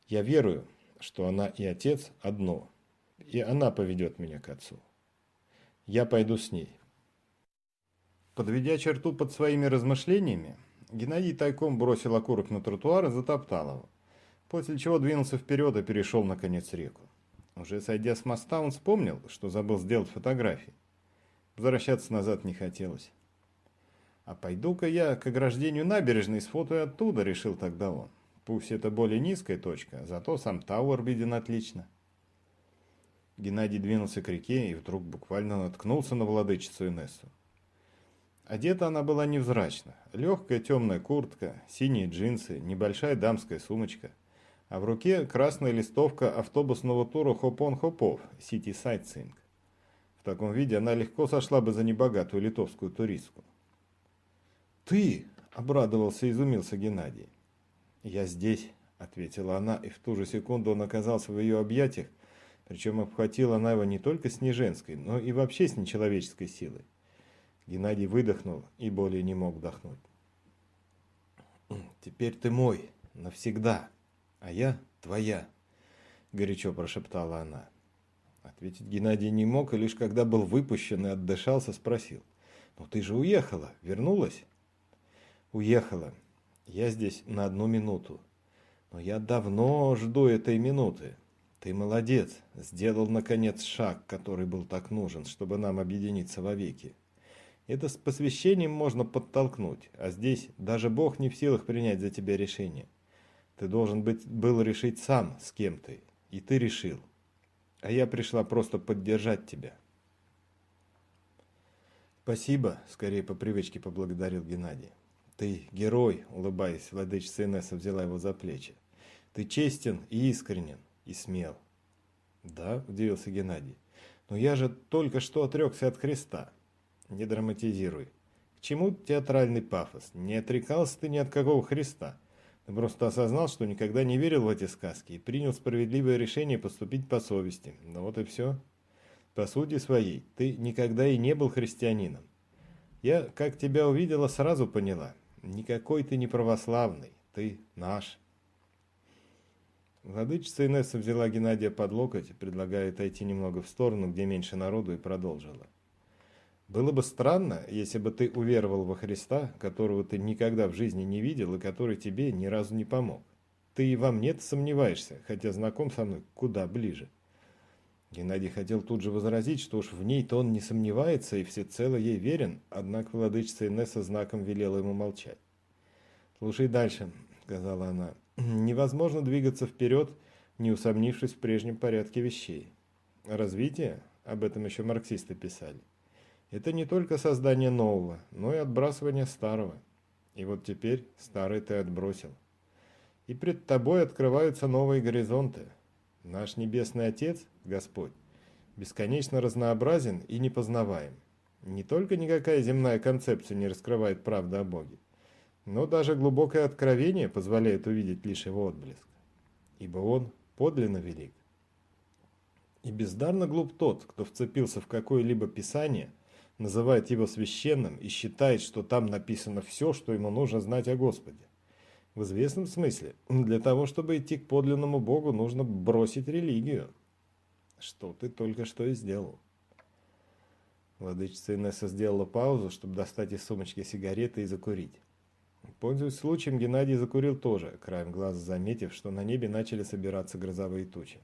Я верую, что она и отец одно, и она поведет меня к отцу. Я пойду с ней. Подведя черту под своими размышлениями, Геннадий тайком бросил окурок на тротуар и затоптал его, после чего двинулся вперед и перешел, наконец, реку. Уже сойдя с моста, он вспомнил, что забыл сделать фотографии. Возвращаться назад не хотелось. «А пойду-ка я к ограждению набережной сфотою оттуда», — решил тогда он. «Пусть это более низкая точка, зато сам Тауэр виден отлично». Геннадий двинулся к реке и вдруг буквально наткнулся на владычицу Инессу. Одета она была невзрачно. Легкая темная куртка, синие джинсы, небольшая дамская сумочка. А в руке красная листовка автобусного тура Хопон-Хопов Сити Sightseeing. В таком виде она легко сошла бы за небогатую литовскую туристку. «Ты!» – обрадовался и изумился Геннадий. «Я здесь», – ответила она, и в ту же секунду он оказался в ее объятиях, причем обхватила она его не только с неженской, но и вообще с нечеловеческой силой. Геннадий выдохнул и более не мог вдохнуть. «Теперь ты мой, навсегда, а я твоя», – горячо прошептала она. Ответить Геннадий не мог, и лишь когда был выпущен и отдышался, спросил. «Ну ты же уехала, вернулась?» «Уехала. Я здесь на одну минуту. Но я давно жду этой минуты. Ты молодец, сделал, наконец, шаг, который был так нужен, чтобы нам объединиться вовеки. Это с посвящением можно подтолкнуть, а здесь даже Бог не в силах принять за тебя решение. Ты должен быть, был решить сам, с кем ты, и ты решил. А я пришла просто поддержать тебя. Спасибо, скорее по привычке поблагодарил Геннадий. Ты герой, улыбаясь, владычица Инесса взяла его за плечи. Ты честен и искренен, и смел. Да, удивился Геннадий. Но я же только что отрекся от Христа. Не драматизируй. К чему театральный пафос? Не отрекался ты ни от какого Христа. Ты просто осознал, что никогда не верил в эти сказки и принял справедливое решение поступить по совести. Ну вот и все. По сути своей, ты никогда и не был христианином. Я, как тебя увидела, сразу поняла. Никакой ты не православный, ты наш. Владычица Инесса взяла Геннадия под локоть, предлагая отойти немного в сторону, где меньше народу, и продолжила. «Было бы странно, если бы ты уверовал во Христа, которого ты никогда в жизни не видел и который тебе ни разу не помог. Ты и во мне сомневаешься, хотя знаком со мной куда ближе». Геннадий хотел тут же возразить, что уж в ней-то он не сомневается и всецело ей верен, однако владычица Инесса знаком велела ему молчать. «Слушай дальше», — сказала она. «Невозможно двигаться вперед, не усомнившись в прежнем порядке вещей. Развитие, об этом еще марксисты писали, это не только создание нового, но и отбрасывание старого. И вот теперь старый ты отбросил. И пред тобой открываются новые горизонты, Наш Небесный Отец, Господь, бесконечно разнообразен и непознаваем. Не только никакая земная концепция не раскрывает правду о Боге, но даже глубокое откровение позволяет увидеть лишь его отблеск. Ибо он подлинно велик. И бездарно глуп тот, кто вцепился в какое-либо писание, называет его священным и считает, что там написано все, что ему нужно знать о Господе. В известном смысле, для того, чтобы идти к подлинному Богу, нужно бросить религию. Что ты только что и сделал. Владычица Инесса сделала паузу, чтобы достать из сумочки сигареты и закурить. Пользуясь случаем, Геннадий закурил тоже, краем глаза заметив, что на небе начали собираться грозовые тучи.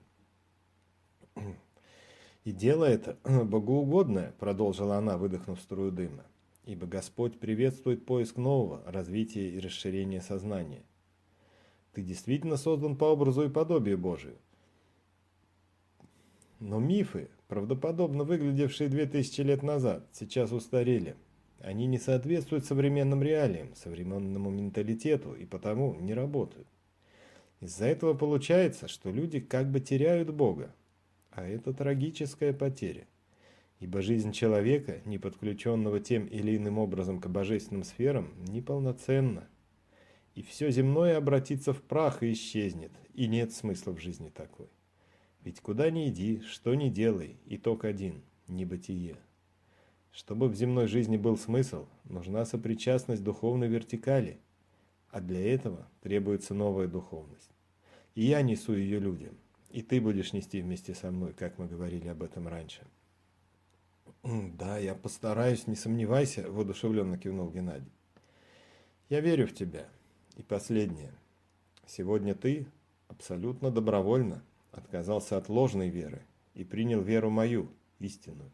«И дело это богоугодное», — продолжила она, выдохнув струю дыма ибо Господь приветствует поиск нового, развития и расширения сознания. Ты действительно создан по образу и подобию Божию. Но мифы, правдоподобно выглядевшие две тысячи лет назад, сейчас устарели. Они не соответствуют современным реалиям, современному менталитету и потому не работают. Из-за этого получается, что люди как бы теряют Бога, а это трагическая потеря ибо жизнь человека, не подключенного тем или иным образом к божественным сферам, неполноценна. И все земное обратится в прах и исчезнет, и нет смысла в жизни такой. Ведь куда ни иди, что ни делай, итог один – небытие. Чтобы в земной жизни был смысл, нужна сопричастность духовной вертикали, а для этого требуется новая духовность. И я несу ее людям, и ты будешь нести вместе со мной, как мы говорили об этом раньше. «Да, я постараюсь, не сомневайся», – воодушевленно кивнул Геннадий. «Я верю в тебя. И последнее. Сегодня ты абсолютно добровольно отказался от ложной веры и принял веру мою, истинную.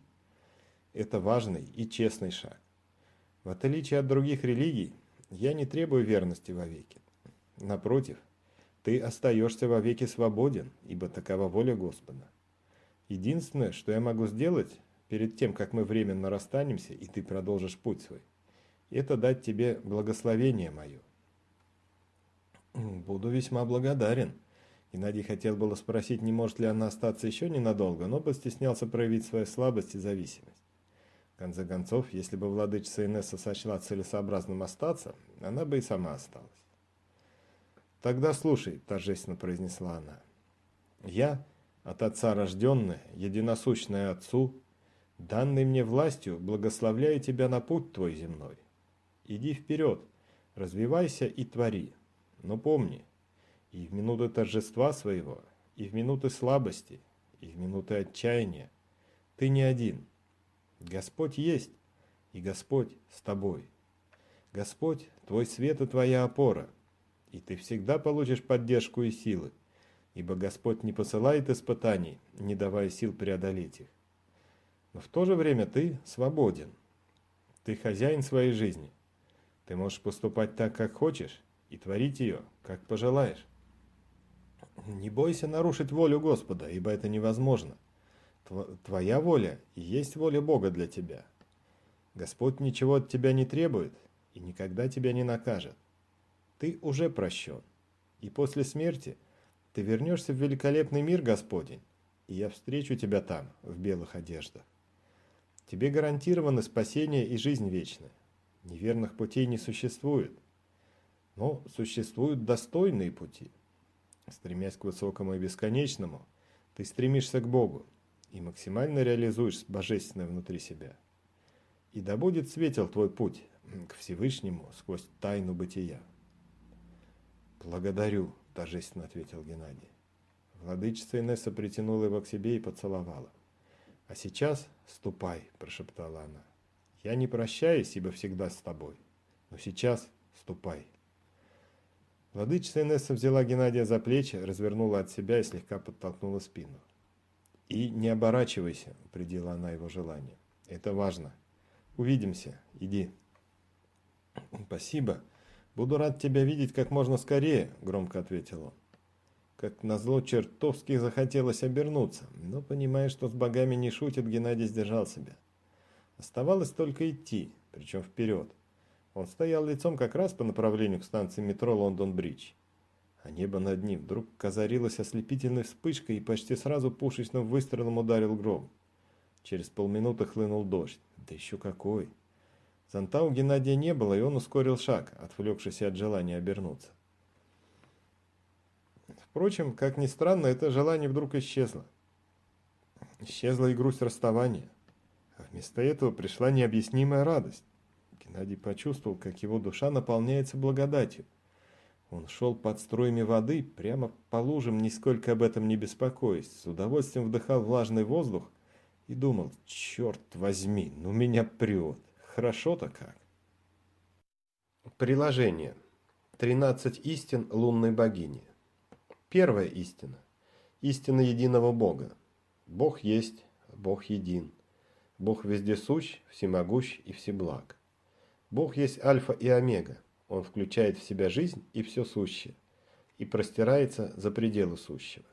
Это важный и честный шаг. В отличие от других религий, я не требую верности вовеки. Напротив, ты остаешься вовеки свободен, ибо такова воля Господа. Единственное, что я могу сделать, перед тем, как мы временно расстанемся, и ты продолжишь путь свой. Это дать тебе благословение мое. Буду весьма благодарен. Геннадий хотел было спросить, не может ли она остаться еще ненадолго, но постеснялся проявить свою слабость и зависимость. В конце концов, если бы владычица Инесса сочла целесообразным остаться, она бы и сама осталась. «Тогда слушай», – торжественно произнесла она. «Я, от Отца рожденная, единосущная Отцу, Данной мне властью благословляю тебя на путь твой земной. Иди вперед, развивайся и твори. Но помни, и в минуты торжества своего, и в минуты слабости, и в минуты отчаяния ты не один. Господь есть, и Господь с тобой. Господь – твой свет и твоя опора, и ты всегда получишь поддержку и силы, ибо Господь не посылает испытаний, не давая сил преодолеть их. Но в то же время ты свободен. Ты хозяин своей жизни. Ты можешь поступать так, как хочешь, и творить ее, как пожелаешь. Не бойся нарушить волю Господа, ибо это невозможно. Твоя воля и есть воля Бога для тебя. Господь ничего от тебя не требует и никогда тебя не накажет. Ты уже прощен. И после смерти ты вернешься в великолепный мир Господень, и я встречу тебя там, в белых одеждах. Тебе гарантировано спасение и жизнь вечная. Неверных путей не существует. Но существуют достойные пути. Стремясь к высокому и бесконечному, ты стремишься к Богу и максимально реализуешь божественное внутри себя. И да будет светел твой путь к Всевышнему сквозь тайну бытия. «Благодарю», – торжественно ответил Геннадий. Владычица Инесса притянула его к себе и поцеловала. «А сейчас ступай», – прошептала она. «Я не прощаюсь, ибо всегда с тобой. Но сейчас ступай». Владычица Инесса взяла Геннадия за плечи, развернула от себя и слегка подтолкнула спину. «И не оборачивайся», – упредила она его желание. «Это важно. Увидимся. Иди». «Спасибо. Буду рад тебя видеть как можно скорее», – громко ответил он. Как назло чертовски захотелось обернуться, но, понимая, что с богами не шутит, Геннадий сдержал себя. Оставалось только идти, причем вперед. Он стоял лицом как раз по направлению к станции метро Лондон-Бридж. А небо над ним вдруг озарилось ослепительной вспышкой и почти сразу пушечным выстрелом ударил гром. Через полминуты хлынул дождь. Да еще какой! Зонта у Геннадия не было, и он ускорил шаг, отвлекшись от желания обернуться. Впрочем, как ни странно, это желание вдруг исчезло. Исчезла и грусть расставания. А вместо этого пришла необъяснимая радость. Геннадий почувствовал, как его душа наполняется благодатью. Он шел под струями воды, прямо по лужам, нисколько об этом не беспокоясь, с удовольствием вдыхал влажный воздух и думал, черт возьми, ну меня прет, хорошо-то как. Приложение. 13 истин лунной богини. Первая истина. Истина единого Бога. Бог есть, Бог един. Бог вездесущ, всемогущ и всеблаг. Бог есть альфа и омега. Он включает в себя жизнь и все сущее, и простирается за пределы сущего.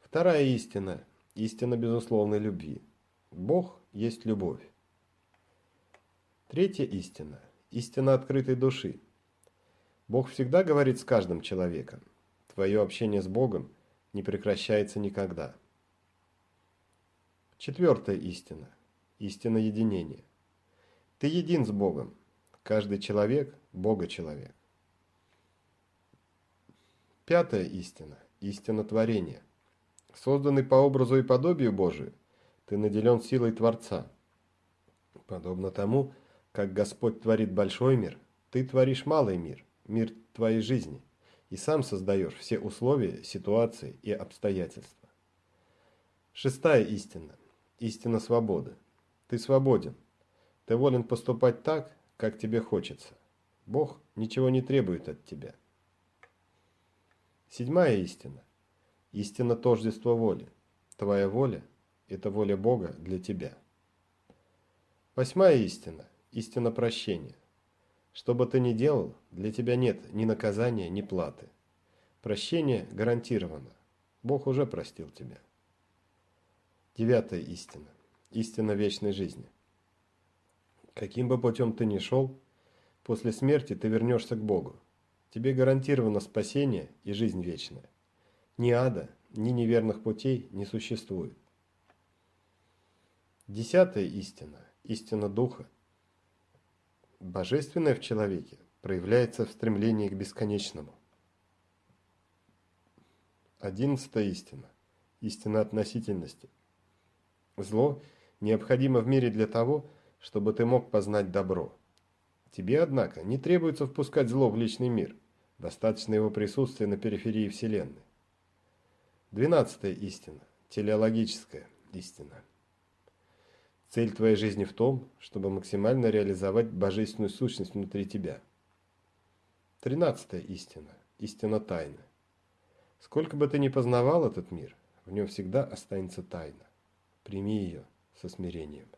Вторая истина – истина безусловной любви. Бог есть любовь. Третья истина – истина открытой души. Бог всегда говорит с каждым человеком – твое общение с Богом не прекращается никогда. Четвертая истина. Истина единения. Ты един с Богом. Каждый человек – Бога-человек. Пятая истина. Истина творения. Созданный по образу и подобию Божию, ты наделен силой Творца. Подобно тому, как Господь творит большой мир, ты творишь малый мир, мир твоей жизни и сам создаешь все условия, ситуации и обстоятельства. Шестая истина. Истина свободы. Ты свободен. Ты волен поступать так, как тебе хочется. Бог ничего не требует от тебя. Седьмая истина. Истина тождества воли. Твоя воля – это воля Бога для тебя. Восьмая истина. Истина прощения. Что бы ты ни делал, для тебя нет ни наказания, ни платы. Прощение гарантировано. Бог уже простил тебя. Девятая истина. Истина вечной жизни. Каким бы путем ты ни шел, после смерти ты вернешься к Богу. Тебе гарантировано спасение и жизнь вечная. Ни ада, ни неверных путей не существует. Десятая истина. Истина Духа Божественное в человеке проявляется в стремлении к бесконечному. Одиннадцатая истина. Истина относительности. Зло необходимо в мире для того, чтобы ты мог познать добро. Тебе, однако, не требуется впускать зло в личный мир. Достаточно его присутствия на периферии Вселенной. Двенадцатая истина. Телеологическая истина. Цель твоей жизни в том, чтобы максимально реализовать божественную сущность внутри тебя. Тринадцатая истина. Истина тайны. Сколько бы ты ни познавал этот мир, в нем всегда останется тайна. Прими ее со смирением.